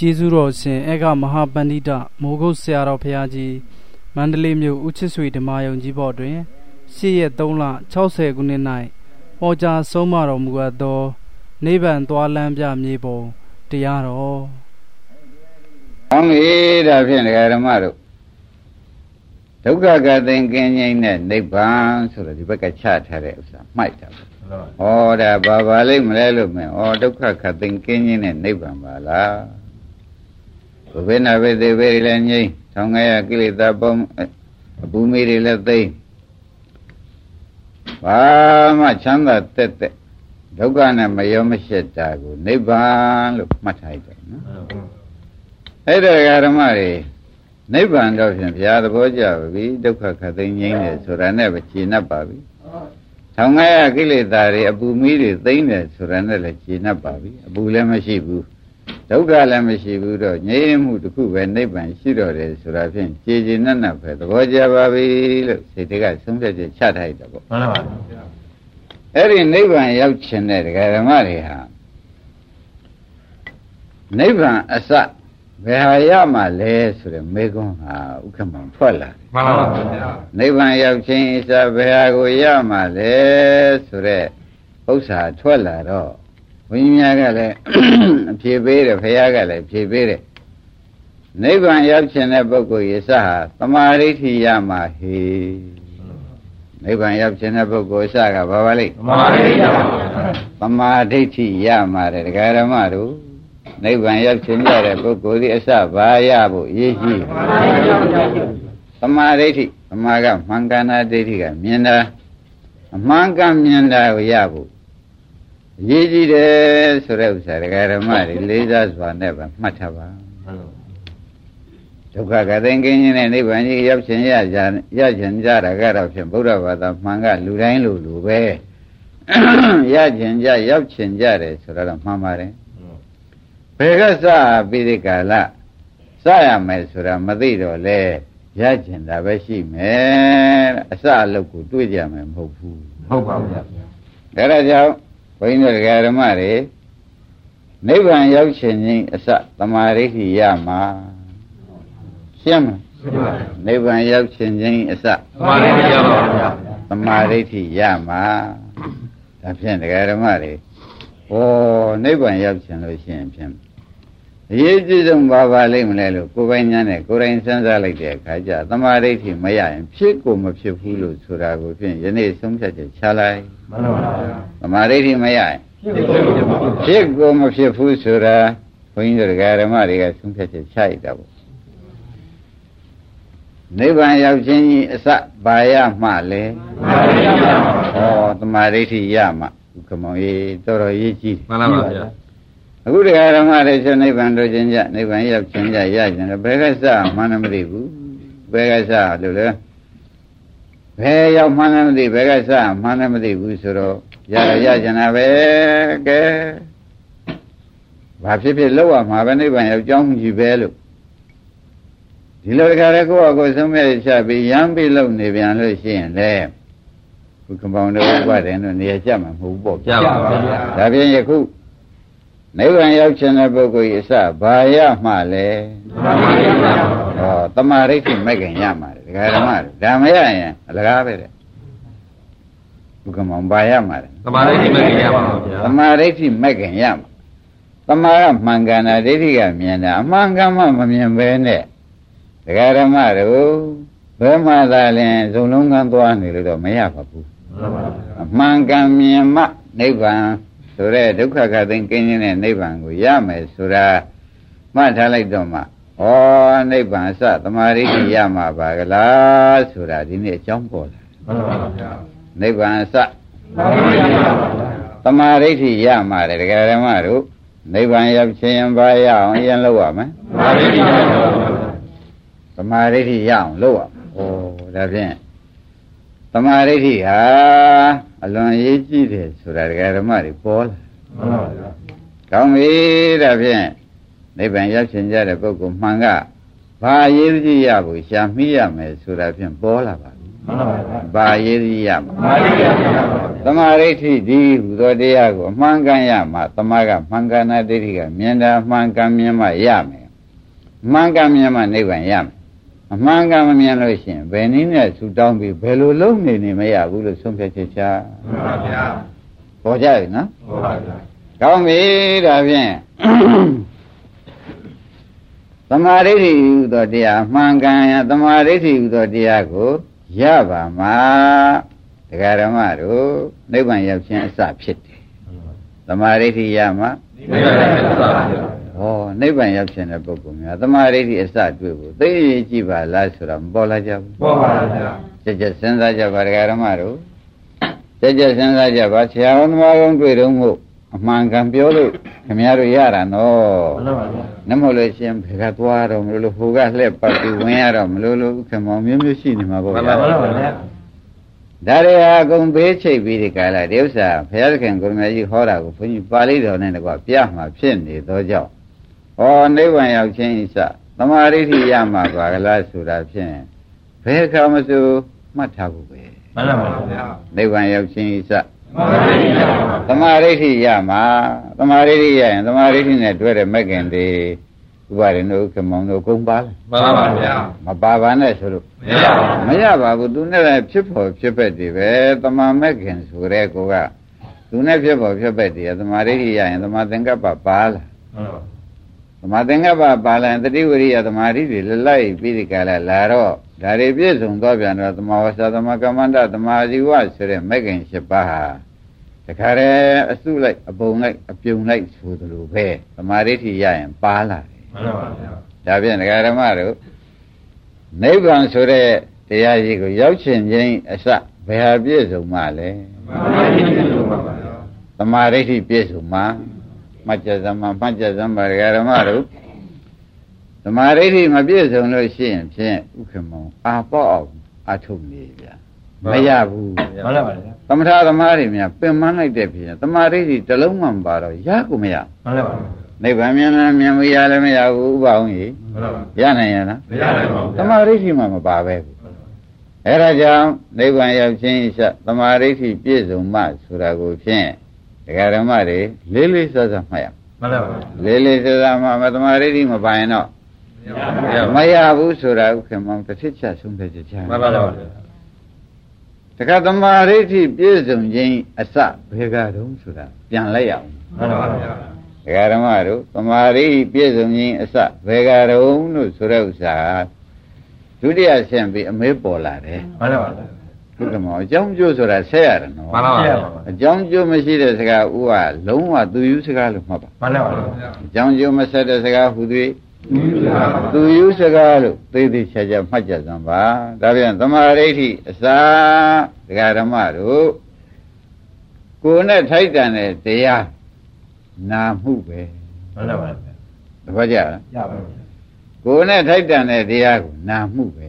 ကျေးဇူးတော်ရှင်အေကမဟာပန္တိတမိုးကုတ်ဆရာတော်ဘုရားကြီးမန္တလေးမြို့ဦးချစ်ဆွေဓမ္မယုံကြီးဘော်တွင်၈ရက်3လ60ခုနှစ်၌ဟောကြားဆုံးမတော်မူအပ်သောနိဗ္ဗာန်သွားလမ်းပြမြေပုံတရားတော်။ကောင်းပြီဒါဖြင့်ဒကာဓမ္မတို့ဒုက္ခကသင်ကင်းငြိမ်းတဲ့နိဗ္ဗာန်ဆိုတော့ဒီဘက်ကချထားတဲ့ဥစ္စာမှိုက်တာပေါ့။ဩဒါဘာပါလိမ့်မလဲလို့မင်းဩဒုက္ခကသင်ကင်းငြိမ်းတဲ့နိဗ္ဗာန်ပါလား။ ဘုဘေနာဘေသေဘေလည်းငြိမ်းထောင်ငယ်ရကိလေသာပေါင်းအပူမေတွေလည်းသိဘာမှချမ်းသာတက်တက်ဒုက္ခနဲ့မရောမရှက်တာကိုနိဗ္ဗာန်လို့မှတ်ထားတယ်နော်အဲ့ဒါဓမ္မတွေနိဗ္ဗာန်တော့ဖြင့်ဘုရားသဘောကျပါပြီဒုက္ခခသိငြိမ်းတယ်ဆိုတာနဲ့ပဲရှင်း납ပါပြီထောင်ငယ်ကိလေသာတွေအပူမီးတွေသိမ့်တယ်ဆိုတာနဲ့လည်းရှင်း납ပါပြီအပူလည်းမရှိဘူး ဒုက္ခလည်းမရှိဘူးတော့ငြိမ်းမှုတစ်ခုပဲနိဗ္ဗာန်ရှိတော့တယ်ဆိုတာဖြင့်ကြည်ကြည်နက်နက်ပဲသဘောကျပါပြီလို့စိတ်တကဆုံးဖြတ်ချက်ချထားတယ်ပေါ့မှန်ပါပါအဲ့ဒီနိဗ္ဗာန်ရောက်ခြင်းတဲ့ဒကာဓမ္မတွေဟာနိဗ္ဗာန်အစဘယ်ဟာရမှလဲဆိုတဲ့မေကွန်းဟာဥက္ကမထွက်လာတယ်မှန်ပါပါဗျာနိဗ္ဗာန်ရောက်ခြင်းအစဘယ်ဟာကိုရမှလဲဆိုတဲ့ဥစ္စာထွက်လာတော့ ဘုန်းကြီးများကလည်းအဖြေပေးတယ်ဘုရားကလည်းဖြေပေးတယ်နိဗ္ဗာန်ရောက်ခြင်းတဲ့ပုဂ္ဂိုလ်ရစဟာသမာဓိဋ္ဌိရမှဟေနိဗ္ဗာန်ရောက်ခြင်းတဲ့ပုဂ္ဂိုလ်အစကဘာပါလိမ့်သမာဓိဋ္ဌိရပါသမာဓိဋ္ဌိရမှာတယ်ဒကာရမတို့နိဗ္ဗာန်ရောက်ခြင်းရတဲ့ပုဂ္ဂိုလ်ဒီအစဘာရဖို့ရည်ရှိသမာဓိဋ္ဌိသမာကမှန်ကန်တာဒိဋ္ဌိကမြင်တာအမှန်ကန်မြင်တာကိုရဖို့ ရည်ကြည်တယ်ဆိုတဲ့ဥစ္စာဒကာရမတွေလေးစားစွာနဲ့ပဲမှတ်ထားပါဒုက္ခကသိင်ကင်းခြင်းနဲ့နိဗ္ဗာန်ကြီးရောက်ခြင်းရကြရခြင်းကြတာကတော့ဖြင့်ဗုဒ္ဓဘာသာမှန်ကလူတိုင်းလူလူပဲရခြင်းကြရောက်ခြင်းကြတယ်ဆိုတော့မှန်ပါတယ်ဘယ်ကစပြီးဒီကာလစရမယ်ဆိုတာမသိတော့လေရခြင်းတာပဲရှိမယ်အစအလုပ်ကိုတွေးကြမယ်မဟုတ်ဘူးဟုတ်ပါဘူးဒါကြောင့် ဘုန်းကြီးတို့ဓမ္မတွေနိဗ္ဗာန်ရောက်ခြင်းချင်းအစသမာဓိဋ္ဌိရမှာရှင်းမလားနိဗ္ဗာန်ရောက်ခြင်းချင်းအစသမာဓိဋ္ဌိရပါဗျာသမာဓိဋ္ဌိရမှာဒါဖြင့်ဓမ္မတွေဩနိဗ္ဗာန်ရောက်ခြင်းလို့ရှိရင်ဖြင့် အရေးကြီးဆုံးဘာပါလိမ့်မလဲလို့ကိုယ်ပိုင်ညာနဲ့ကိုယ်တိုင်စဉ်းစားလိုက်တဲ့အခါကျသမာဓိဋ္ဌိမရရင်ဖြစ်ကိုမဖြစ်ဘူးလို့ဆိုတာကိုဖြင့်ယနေ့ဆုံးဖြတ်ချက်ချလိုက်မှန်ပါပါသမာဓိဋ္ဌိမရရင်ဖြစ်ကိုမဖြစ်ဘူးဆိုတာဘုန်းကြီးတို့ဓမ္မတွေကဆုံးဖြတ်ချက်ချရတာပေါ့နိဗ္ဗာန်ရောက်ခြင်းကြီးအစပါရမှလဲဟောသမာဓိဋ္ဌိရမှကမောင်ကြီးတော်တော်ရေးကြည့်မှန်ပါပါဗျာ အခုတရားဓမ္မတွေဆိုနိဗ္ဗာန်တို့ခြင်းကြနိဗ္ဗာန်ရောက်ခြင်းကြရခြင်းဘယ်ကစမှန်းမသိဘူးဘယ်ကစလို့လဲဘယ်ရောက်မှန်းမသိဘယ်ကစမှန်းမသိဘူးဆိုတော့ရရခြင်းတာပဲကဲဘာဖြစ်ဖြစ်လောက်ရမှာပဲနိဗ္ဗာန်ရောက်ကြောင်းကြီးပဲလို့ဒီလိုတခါလေကိုယ့်အကိုဆုံးမဲ့ချပြီးရမ်းပြီးလုံနေပြန်လို့ရှိရင်လေဘုကပောင်တို့ဥပဒေတို့နေရာကျမှာမဟုတ်ဘူးပေါ့ကြပါပါဗျာဒါပြင်ယခု နိဗ္ဗာန်ရောက်ခြင်းတဲ့ပုဂ္ဂိုလ်ဤအစဘာရမှလဲဟောတမာရိဋ္ဌိမဲ့ခင်ရမှာလေဒကာဓမ္မဒါမရရင်အလကားပဲတဲ့ဘုကမောင်ဘာရမှာလဲတမာရိဋ္ဌိမဲ့ခင်ရမှာပါဗျာတမာရိဋ္ဌိမဲ့ခင်ရမှာတမာကမှန်ကန်တာဒိဋ္ဌိကမြင်တာအမှန်ကန်မှမမြင်ပဲနဲ့ဒကာဓမ္မတို့ဘယ်မှသာလဲဇုံလုံးကန်းသွားနေလို့တော့မရပါဘူးအမှန်ကန်မြင်မှနိဗ္ဗာန် ဆိုတဲ့ဒုက္ခခသိကင်းခြင်းတဲ့နိဗ္ဗာန်ကိုရမယ်ဆိုတာမှတ်ထားလိုက်တော့မှဩနိဗ္ဗာန်အစသမာဓိရမှာပါကလားဆိုတာဒီနေ့အကြောင်းပေါ်လာမှန်ပါဗျာနိဗ္ဗာန်အစသမာဓိရမှာတယ်ဒကာဓမ္မတို့နိဗ္ဗာန်ရောက်ခြင်းဘာရအောင်အရင်လုပ်ရမယ်သမာဓိရပါသမာဓိရအောင်လုပ်ရဩဒါဖြင့်သ မာဓိဟာအလွန်ရေးကြည့်တယ်ဆိုတာဒကာဓမ္မတွေပေါ်လာမှန်ပါဗျာကောင်းပြီဒါဖြင့်နိဗ္ဗာန်ရောက်ရှင်ကြတဲ့ပုဂ္ဂိုလ်မှန်ကဘာရေးကြည့်ရဖို့ရှာမိရမယ်ဆိုတာဖြင့်ပေါ်လာပါပြီမှမှန်ပါဗျာဘာရေးရရမှာမာရိယာဗျာသမာဓိဋ္ဌိဒီဟူသောတရားကိုအမှန်ကန်ရမှာသမာကမှန်ကန်တဲ့ဒိဋ္ဌိကမြင်တာအမှန်ကန်မြင်မှရမယ်အမှန်ကန်မြင်မှနိဗ္ဗာန်ရမယ် အမှန်ကန်မမြင်လို့ရှိရင်ဘယ်နည်းနဲ့ဆူတောင်းပြီးဘယ်လိုလုပ်နေနေမရဘူးလို့ဆုံးဖြတ်ချက်ချမှန်ပါဗျာပေါ်ကြပြီနော်ဟုတ်ပါဗျာကောင်းပြီဒါဖြင့်သမာဓိဋ္ဌိဟူသောတရားအမှန်ကန်ရသမာဓိဋ္ဌိဟူသောတရားကိုရပါမှာတရားဓမ္မတို့နိဗ္ဗာန်ရောက်ခြင်းအစဖြစ်တယ်သမာဓိဋ္ဌိရမှာနိဗ္ဗာန်ဆက်ပါဗျာ ဟောနိဗ္ဗာန်ရောက်ခြင်းတဲ့ပုဂ္ဂိုလ်များသမာဓိဋ္ဌိအစတွေ့ဖို့သိရကြည့်ပါလားဆိုတော့မပေါ်လာကြဘူးပေါ်ပါဗျာကြက်ကြက်စဉ်းစားကြပါတရားဓမ္မတို့ကြက်ကြက်စဉ်းစားကြပါဆရာတော်သမားကောင်းတွေ့တော့မို့အမှန်ကန်ပြောလို့ခင်ဗျားတို့ရတာနော်မှန်ပါဗျာနမဟုတ်လို့ရှင်ဘယ်ကသွားတော့မလို့လို့ဟိုကလှက်ပတ်ပြီးဝင်ရတော့မလို့လို့ခင်မောင်မျိုးမျိုးရှိနေမှာပေါ့မှန်ဗျာပါဗျာဒါတွေဟာအကုန်ဘေးချိတ်ပြီးဒီကလာဒီဥစ္စာဘုရားသခင်ကိုရမကြီးဟောတာကိုဘုန်းကြီးပါဠိတော်နဲ့တကွပြမှာဖြစ်နေသောကြောင့် ဟောနိဗ္ဗာန်ရောက်ခြင်းဣစသမာဓိဋ္ဌိရမှာပါကလားဆိုတာဖြင့်ဘယ်ခါမှဆိုမှတ်ထားဖို့ပဲမှန်ပါဗျာနိဗ္ဗာန်ရောက်ခြင်းဣစမှန်ပါဗျာသမာဓိဋ္ဌိရမှာသမာဓိဋ္ဌိရရင်သမာဓိဋ္ဌိနဲ့တွဲတဲ့မဂ္ဂင်တွေဥပါရင်တို့ခမောင်တို့ကုန်ပါလားမှန်ပါဗျာမပါပါနဲ့ဆိုလို့မရပါမရပါဘူးသူနဲ့လည်းဖြစ်ဖို့ဖြစ်ပက်တွေပဲတမာမက်ခင်ဆိုတဲ့ကိုကသူနဲ့ဖြစ်ဖို့ဖြစ်ပက်တွေသမာဓိဋ္ဌိရရင်သမာသင်္ကပ္ပပါလာမှန်ပါသ မာသင်္ကပ္ပပါလာရင်တတိဝရိယသမာဓိတွေလလိုက်ပြီးဒီကလာလာတော့ဒါတွေပြည့်စုံတော့ပြန်တော့သမာဝဆာသမာကမ္မန္တသမာဇီဝဆိုတဲ့မက်ခင်၈ပါးဟာတခါတည်းအစုလိုက်အပုံလိုက်အပြုံလိုက်ဆိုသလိုပဲသမာဓိဋ္ဌိရရင်ပါလာတယ်မှန်ပါဗျာဒါဖြင့်ဒကာဓမ္မတို့နိဗ္ဗာန်ဆိုတဲ့တရားကြီးကိုရောက်ချင်ခြင်းအစဘယ်ဟာပြည့်စုံမှလဲမှန်ပါဗျာသမာဓိဋ္ဌိပြည့်စုံမှ မှတ်ကြစမ်းမှမှတ်ကြစမ်းပါဒကာဓမ္မတို့သမာဓိဋ္ဌိမပြည့်စုံလို့ရှိရင်ဖြင့်ဥက္ကမောင်အာပေါ့အောင်အထုတ်နေဗျာမရဘူးမှန်ပါဗျာသမထသမားတွေများပင်မလိုက်တဲ့ဖြင့်သမာဓိဋ္ဌိတစ်လုံးမှမပါတော့ရကိုမရမှန်ပါဗျာနိဗ္ဗာန်မြင်လည်းမြင်မရလည်းမရဘူးဥပအောင်ကြီးမှန်ပါရနိုင်ရလားမရနိုင်ပါဘူးသမာဓိဋ္ဌိမှမပါပဲဘူးအဲဒါကြောင့်နိဗ္ဗာန်ရောက်ခြင်းအချက်သမာဓိဋ္ဌိပြည့်စုံမှဆိုတာကိုဖြင့် ဒကာဓမ္မတွေလေးလေးစားစားမှတ်ရအောင်မှန်ပါဗျာလေးလေးစားစားမှမသမာဓိဋ္ဌိမပါရင်တော့မရမရဘူးဆိုတာဥက္ကမောင်တစ်ထစ်ချဆုံးဖြတ်ချက်ချမှန်ပါဗျာတခါသမာဓိဋ္ဌိပြည့်စုံခြင်းအစဘယ်ကတုံးဆိုတာပြန်လိုက်ရအောင်မှန်ပါဗျာဒကာဓမ္မတို့သမာဓိပြည့်စုံခြင်းအစဘယ်ကတုံးလို့ဆိုတဲ့ဥစ္စာဒုတိယဆင့်ပြီးအမေးပေါ်လာတယ်မှန်ပါ ဗျာဘုက္ကမောအကြောင်းကျိုးဆိုတာဆက်ရတယ်နော်မှန်ပါဗျာအကြောင်းကျိုးမရှိတဲ့စကားဥကလုံးဝသူယူစကားလို့မှတ်ပါမှန်ပါဗျာအကြောင်းကျိုးမဆက်တဲ့စကားဟူသည်သူယူစကားလို့သိသိချာချာမှတ်ကြစမ်းပါဒါပြန်သမာဓိဋ္ဌိအစာဒကာဓမ္မတို့ကိုယ်နဲ့ထိုက်တန်တဲ့တရားနာမှုပဲမှန်ပါဗျာတပည့်ကြလားရပါဗျာကိုယ်နဲ့ထိုက်တန်တဲ့တရားကိုနာမှုပဲ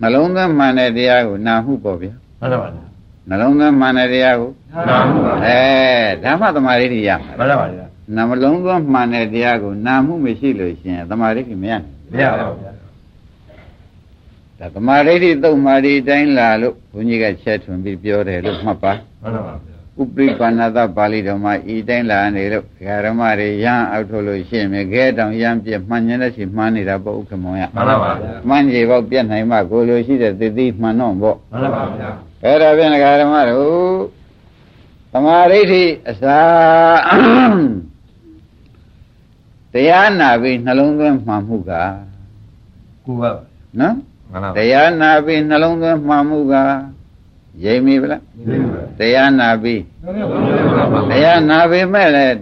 နှလုံးသွင်းမှန်တဲ့တရားကိုနာမှုပေါ့ဗျာမှန်ပါဗျာနှလုံးသွင်းမှန်တဲ့တရားကိုနာမှုပါအဲဓမ္မသမာဓိဋ္ဌိရမှာမှန်ပါဗျာနှလုံးသွင်းမှန်တဲ့တရားကိုနာမှုမရှိလို့ရှိရင်သမာဓိဋ္ဌိမရနိုင်မရပါဘူးဗျာဒါသမာဓိဋ္ဌိသုံးပါးဒီတိုင်းလာလို့ဘုန်းကြီးကချက်ထွန်ပြီးပြောတယ်လို့မှတ်ပါမှန်ပါဗျာ ဥပရိပါဏသပါဠိတော်မှာဤတိုင်းလာနေလို့ဓမ္မတွေရမ်းအောက်ထုတ်လို့ရှိရင်မြဲတောင်ရမ်းပြမှန်ညတဲ့စီမှန်နေတာပေါ့ဥက္ကမောင်ရမှန်ပါဗျာမှန်ကြီးပေါ့ပြတ်နိုင်မှကိုလိုရှိတဲ့သတိမှန်တော့ပေါ့မှန်ပါဗျာအဲ့ဒါပြန်ဓမ္မတို့သမာဓိဋ္ဌိအစာတရားနာပြီးနှလုံးသွင်းမှန်မှုကကိုပါနော်မှန်ပါတရားနာပြီးနှလုံးသွင်းမှန်မှုက ရိပ်မိဗလားတရားနာပြီးတရားနာပြီးမဲ့လည်း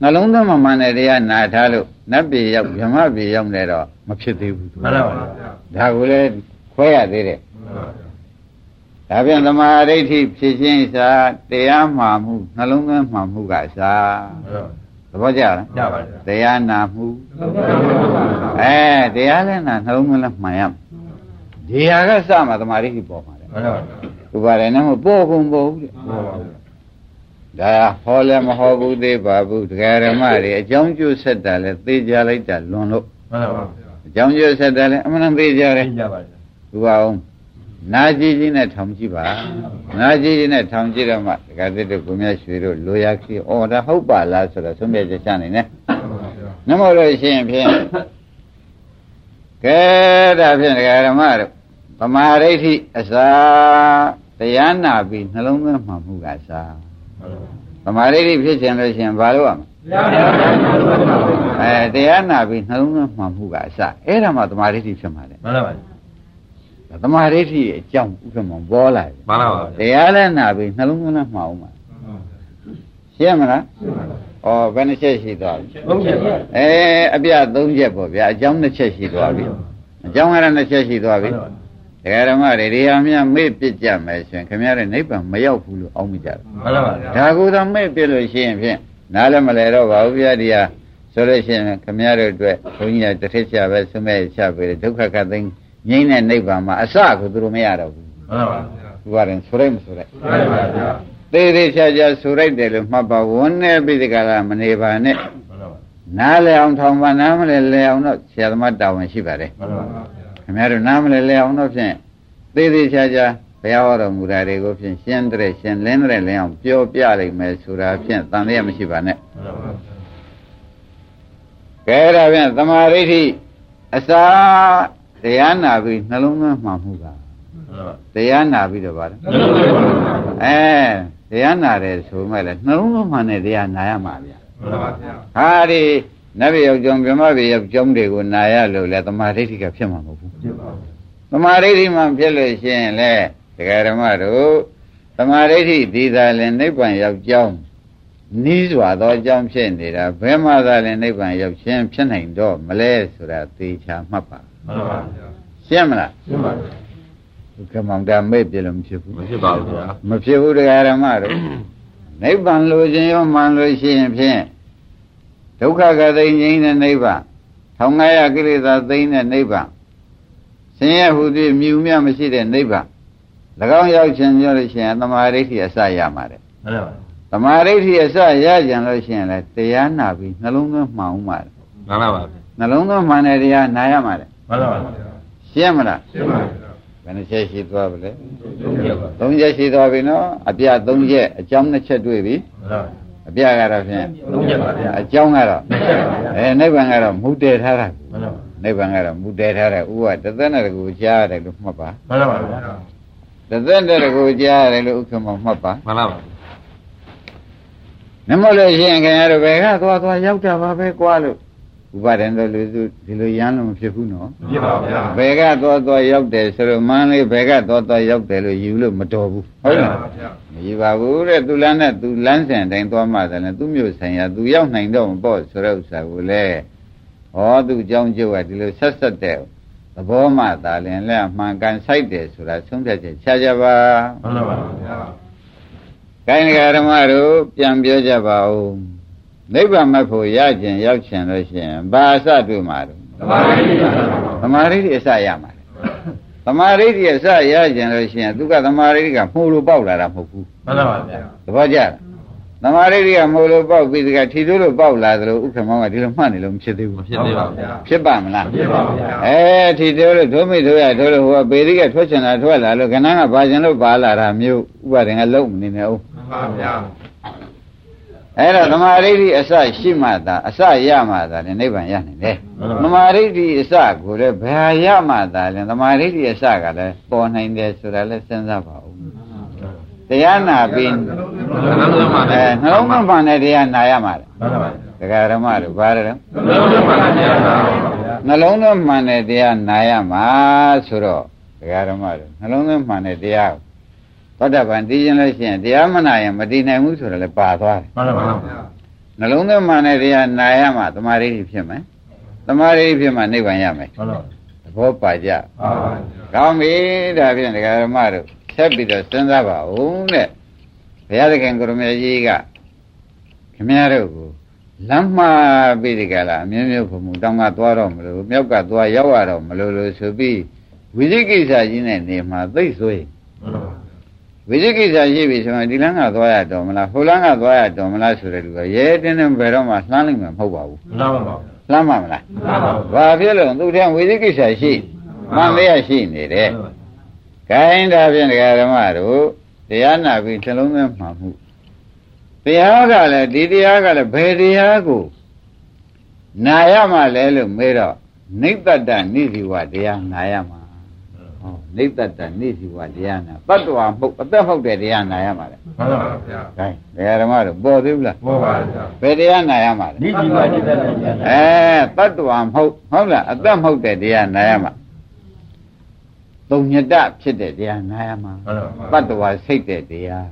နှလုံးသွင်းမှမှန်တဲ့တရားနာထားလို့နတ်ပြည်ရောက်ဗြဟ္မပြည်ရောက်နေတော့မဖြစ်သေးဘူးသူမှန်ပါဗျာဒါကိုလည်းခွဲရသေးတယ်ဒါပြန်သမာဓိဋ္ဌိဖြစ်ခြင်းအစာတရားမှားမှုနှလုံးသွင်းမှန်မှုကအစာသဘောကျလားရပါဗျာတရားနာမှုအဲတရားလည်းနာနှလုံးသွင်းလည်းမှန်ရမယ်ဒီဟာကစမှသမာဓိဋ္ဌိပေါ်မှာလေမှန်ပါဗျာ ဥပါရဏမပေါ်ကုန်ပေါ်ဘူးတဲ့မှန်ပါဗျာဒါဟောလည်းမဟောဘူးသေးပါဘူးတရားဓမ္မတွေအကြောင်းကျိုးဆက်တာလဲသိကြလိုက်တာလွန်လို့မှန်ပါဗျာအကြောင်းကျိုးဆက်တာလဲအမှန်တန်သိကြတယ်ရပါဗျာဥသူအောင်နာကြီးကြီးနဲ့ထောင်ကြည့်ပါနာကြီးကြီးနဲ့ထောင်ကြည့်တော့မှဒကာသစ်တို့ကိုမြတ်ရွှေတို့လိုရခီအော်ဒါဟုတ်ပါလားဆိုတော့သုံးပြချက်ချနေနဲ့နမောလို့ရှိရင်ဖြင့်ကဲဒါဖြင့်ဒကာဓမ္မတို့ဗမာရိဋ္ဌိအစာ တရားနာပြီးနှလုံးသွင်းမှမှုကစားဗမာရိဋ္ဌိဖြစ်ခြင်းလို့ရှိရင်ဘာလို့ရမလဲအဲတရားနာပြီးနှလုံးသွင်းမှမှုကအစအဲ့ဒါမှသမာဓိဋ္ဌိဖြစ်မှာလေမှန်ပါပါသမာဓိဋ္ဌိရဲ့အကြောင်းဥက္ကမပေါ်လာပြီမှန်ပါပါတရားလည်းနာပြီးနှလုံးသွင်းလည်းမှာအောင်ပါရှင်းမလားဩဘယ်နှချက်ရှိသွားပြီဘုံချက်ပါအဲအပြသုံးချက်ပေါ့ဗျာအကြောင်းနှစ်ချက်ရှိသွားပြီအကြောင်းအဲ့ဒါနှစ်ချက်ရှိသွားပြီ ဒကာဓမ္မတွေဒီဟာမြမေ့ပြစ်ကြမယ်ဆိုရင်ခင်ဗျားတို့နိဗ္ဗာန်မရောက်ဘူးလို့အောက်မိကြတယ်မှန်ပါပါဒါကူသာမဲ့ပြလို့ရှိရင်ဖြင့်နားလည်းမလဲတော့ပါဘူးဗျာဒီဟာဆိုလို့ရှိရင်ခမရတို့အတွက်ဘုန်းကြီးကတစ်ထစ်ချပဲဆွမဲ့ချပဲဒုက္ခကသိငြိမ့်တဲ့နိဗ္ဗာန်မှာအစကိုသူတို့မရတော့ဘူးမှန်ပါပါသူကရင်ဆိုရိုက်မဆိုရိုက်မှန်ပါပါသေးသေးချာချာဆိုရိုက်တယ်လို့မှတ်ပါဝန်းနေပြီဒီကလာမနေပါနဲ့မှန်ပါပါနားလဲအောင်ထောင်ပါနားမလဲလဲအောင်တော့ဆရာသမားတာဝန်ရှိပါတယ်မှန်ပါပါ ခင်ဗျားတို့နားမလဲလဲအောင်တော့ဖြင့်သေးသေးချာချာဘုရားဟောတော်မူတာတွေကိုဖြင့်ရှင်းတဲ့ရှင်းလင်းတဲ့လင်းအောင်ပြောပြလိုက်မယ်ဆိုတာဖြင့်တန်လျက်မရှိပါနဲ့မှန်ပါပါကဲဒါဖြင့်သမာဓိဋ္ဌိအစာတရားနာပြီးနှလုံးသွင်းမှမှုကမှန်ပါပါတရားနာပြီးတော့ဗါလဲအဲတရားနာတယ်ဆိုမဲ့လေနှလုံးသွင်းမှနဲ့တရားနာရမှာဗျာမှန်ပါဗျာဟာဒီ နတ်ပြည်ရောက်ကြောင်းဗြဟ္မပြည်ရောက်ကြောင်းတွေကိုနာရလို့လေသမာဓိဋ္ဌိကဖြစ်မှာမဟုတ်ဘူးဖြစ်ပါသမာဓိဋ္ဌိမှဖြစ်လို့ရှိရင်လေဒကာဓမ္မတို့သမာဓိဋ္ဌိဒီသာလည်းနိဗ္ဗာန်ရောက်ကြောင်းနီးစွာသောအကြောင်းဖြစ်နေတာဘယ်မှသာလည်းနိဗ္ဗာန်ရောက်ခြင်းဖြစ်နိုင်တော့မလဲဆိုတာသေချာမှတ်ပါမှန်ပါပါရှင်းမလားဖြစ်ပါဒုက္ခမောင်တာမေ့ပြလို့မဖြစ်ဘူးမဖြစ်ပါဘူးဗျာမဖြစ်ဘူးတရားဓမ္မတို့နိဗ္ဗာန်လိုခြင်းရောမှန်လို့ရှိရင်ဖြင့် ဒုက္ခကသိငြိမ်းတဲ့နိဗ္ဗာန်ထောင်ငါရကိလေသာသိမ်းတဲ့နိဗ္ဗာန်ဆင်းရဲဟုသည်မြူမြမရှိတဲ့နိဗ္ဗာန်၎င်းရောက်ခြင်းပြောလို့ရှိရင်သမာဓိဋ္ဌိအစရမှာတဲ့မှန်ပါပါသမာဓိဋ္ဌိအစရကြံလို့ရှိရင်လည်းတရားနာပြီးနှလုံးသွင်းမှန်အောင်ပါတဲ့မှန်ပါပါနှလုံးသွင်းမှန်တဲ့တရားနာရမှာတဲ့မှန်ပါပါရှင်းမလားရှင်းပါဗျာဘယ်နှချက်ရှိသွားပြီလဲဖြစ်ပါသုံးချက်ရှိသွားပြီနော်အပြသုံးချက်အကြောင်းနှစ်ချက်တွေ့ပြီမှန်ပါ အပြကတော့ဖြင့်သုံးချက်ပါဗျာအကြောင်းကတော့အဲနိဗ္ဗာန်ကတော့မူတည်ထားတာမှန်ပါနိဗ္ဗာန်ကတော့မူတည်ထားတယ်ဥပတသက်နဲ့တကူကြားရတယ်လို့မှတ်ပါမှန်ပါဗျာတသက်နဲ့တကူကြားရတယ်လို့ဥက္ကမမှတ်ပါမှန်ပါပါနမလို့ရှိရင်ခင်ဗျားတို့ဘယ်ကသွားသွားရောက်တာပါပဲကွာလို့ ဥပါဒံတို့လူစုဒီလိုရမ်းလို့မဖြစ်ဘူးနော်ဖြစ်ပါဗျာဘယ်ကသွားသွားရောက်တယ်ဆိုတော့မန်းလေးဘယ်ကသွားသွားရောက်တယ်လို့ယူလို့မတော်ဘူးဟုတ်လားဗျာမယူပါဘူးတဲ့သူလမ်းနဲ့သူလမ်းစဉ်တိုင်းသွားမှတယ်လေသူမျိုးဆိုင်ရာသူရောက်နိုင်တော့မပေါ့ဆိုတဲ့ဥစ္စာကိုလေဟောသူအကြောင်းကျုပ်ကဒီလိုဆက်ဆက်တဲ့သဘောမှသာလင်လဲအမှန်ကန်ဆိုင်တယ်ဆိုတာဆုံးဖြတ်ချက်ချကြပါမှန်ပါဗျာကိုင်းဃာဓမ္မတို့ပြန်ပြောကြပါဦး နိဗ္ဗာန်မဖို့ရခြင်းရောက်ခြင်းလို့ရှိရင်ဘာအစတွေ့မှာတော့သမာဓိပါသမာဓိအစရမှာလေသမာဓိအစရခြင်းလို့ရှိရင်သူကသမာဓိကမှုလို့ပေါက်လာတာမဟုတ်ဘူးမှန်ပါဗျာသဘောကျလားသမာဓိကမို့လို့ပေါက်ပြီးဒီကထီတို့လို့ပေါက်လာသလိုဥက္ကမောင်ကဒီလိုမှတ်နေလို့မဖြစ်သေးမဘူးဖြစ်သေးပါဗျာဖြစ်ပါမလားဖြစ်ပါဗျာအဲထီတို့လို့ဒုမိတို့ရတို့လို့ဟိုကပေရိကထွက်ချင်တာထွက်လာလို့ခဏကဘာကျင်လို့ပါလာတာမျိုးဥပဒေကလုံးမနေနဲ့ဦးမှန်ပါဗျာ အဲ့တော့သမာဓိအစရှိမှသာအစရမှသာလည်းနိဗ္ဗာန်ရနိုင်တယ်သမာဓိအစကိုလည်းဘယ်ရမှသာလည်းသမာဓိအစကလည်းပေါ်နိုင်တယ်ဆိုတာလည်းစဉ်းစားပါဦးတရားနာပြီးနှလုံးသွင်းပါအဲနဲ့နှလုံးသွင်းပါနဲ့တရားနာရမှာလေမှန်ပါဗျာဒကာဓမ္မတို့ဘာလဲတော့နှလုံးသွင်းပါနဲ့ဗျာနှလုံးသွင်းမှန်တဲ့တရားနာရမှာဆိုတော့ဒကာဓမ္မတို့နှလုံးသွင်းမှန်တဲ့တရားကို သောတာပန်တည်ခြင်းလို့ရှိရင်တရားမနာရင်မတည်နိုင်ဘူးဆိုတော့လည်းပါသွားတယ်မှန်ပါဗျာနှလုံးသွင်းမှန်တဲ့တရားနာရမှာသမာဓိဖြစ်မယ်သမာဓိဖြစ်မှနိဗ္ဗာန်ရမယ်မှန်ပါသဘောပါကြပါပါကောင်းပြီဒါဖြင့်ဒကာဓမ္မတို့ဆက်ပြီးတော့စဉ်းစားပါဦးတဲ့ဘုရားသခင်ကိုရမေကြီးကခင်ဗျားတို့ကိုလမ်းမှားပြီးဒီကလာအမျိုးမျိုးဘုံမူတောင်းကသွားတော့မလို့မြောက်ကသွားရောက်ရတော့မလို့လို့ဆိုပြီးဝိသိကိစ္စကြီးနဲ့နေမှာသိဆိုရင်မှန်ပါ ဝိသိကိစ္စရှိပြီဆိုရင်ဒီလမ်းကသွားရတော့မလားဟိုလမ်းကသွားရတော့မလားဆိုတဲ့လူကရဲတင်းတင်းဘယ်တော့မှလှမ်းလိုက်မှာမဟုတ်ပါဘူးမှန်ပါပါလှမ်းမှာမလားမှန်ပါဘာဖြစ်လို့သူတည်းဝိသိကိစ္စရှိမှန်သေးရရှိနေတယ်။ခိုင်းဒါဖြင့်ဒကာဓမ္မတို့တရားနာပြီးနှလုံးသွင်းမှမှုတရားကလည်းဒီတရားကလည်းဘယ်တရားကိုနာရမှလဲလို့မေးတော့နိဗ္ဗတနိစီဝတရားနာရမှာဟော နိဗ္ဗတနိစီဝတရားနာတတ္တဝါမဟုတ်အသက်ဟုတ်တဲ့တရားနာရမှာလေမှန်ပါဗျာခိုင်းဒကာဓမ္မတို့ပေါ်သေးဘူးလားပေါ်ပါဗျာဘယ်တရားနာရမှာလဲနိတိပါတိတ္တဉာဏ်အဲတတ္တဝါမဟုတ်ဟုတ်လားအသက်မဟုတ်တဲ့တရားနာရမှာသုံးညတဖြစ်တဲ့တရားနာရမှာမှန်ပါတတ္တဝါစိတ်တဲ့တရား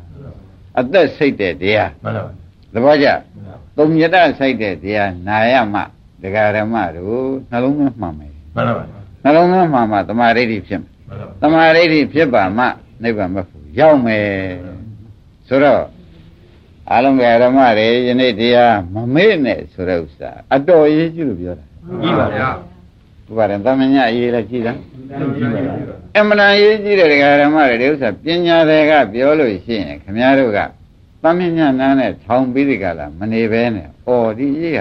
အသက်စိတ်တဲ့တရားမှန်ပါသဘောကျသုံးညတစိတ်တဲ့တရားနာရမှာဒကာရမတို့နှလုံးသွင်းမှန်မယ်မှန်ပါနှလုံးသွင်းမှန်မှသမာဓိဋ္ဌိဖြစ်မယ်မှန်ပါ သမာဓိဋ္ဌိဖြစ်ပါမှနိဗ္ဗာန်မဖို့ရောက်မယ်ဆိုတော့အလုံးကဓမ္မတွေယနေ့တရားမမေ့နဲ့ဆိုတဲ့ဥစ္စာအတော်ရေးကြည့်လို့ပြောတာကြီးပါဗျာဥပါဒံသမညအရေးလည်းကြည့်တာကြီးပါလားအမှန်တန်ရေးကြည့်တဲ့ဒကာဓမ္မတွေဒီဥစ္စာပညာတွေကပြောလို့ရှိရင်ခမည်းတော်ကသမညနားနဲ့ထောင်ပြီးဒီကလာမနေပဲနဲ့။အော်ဒီရေးက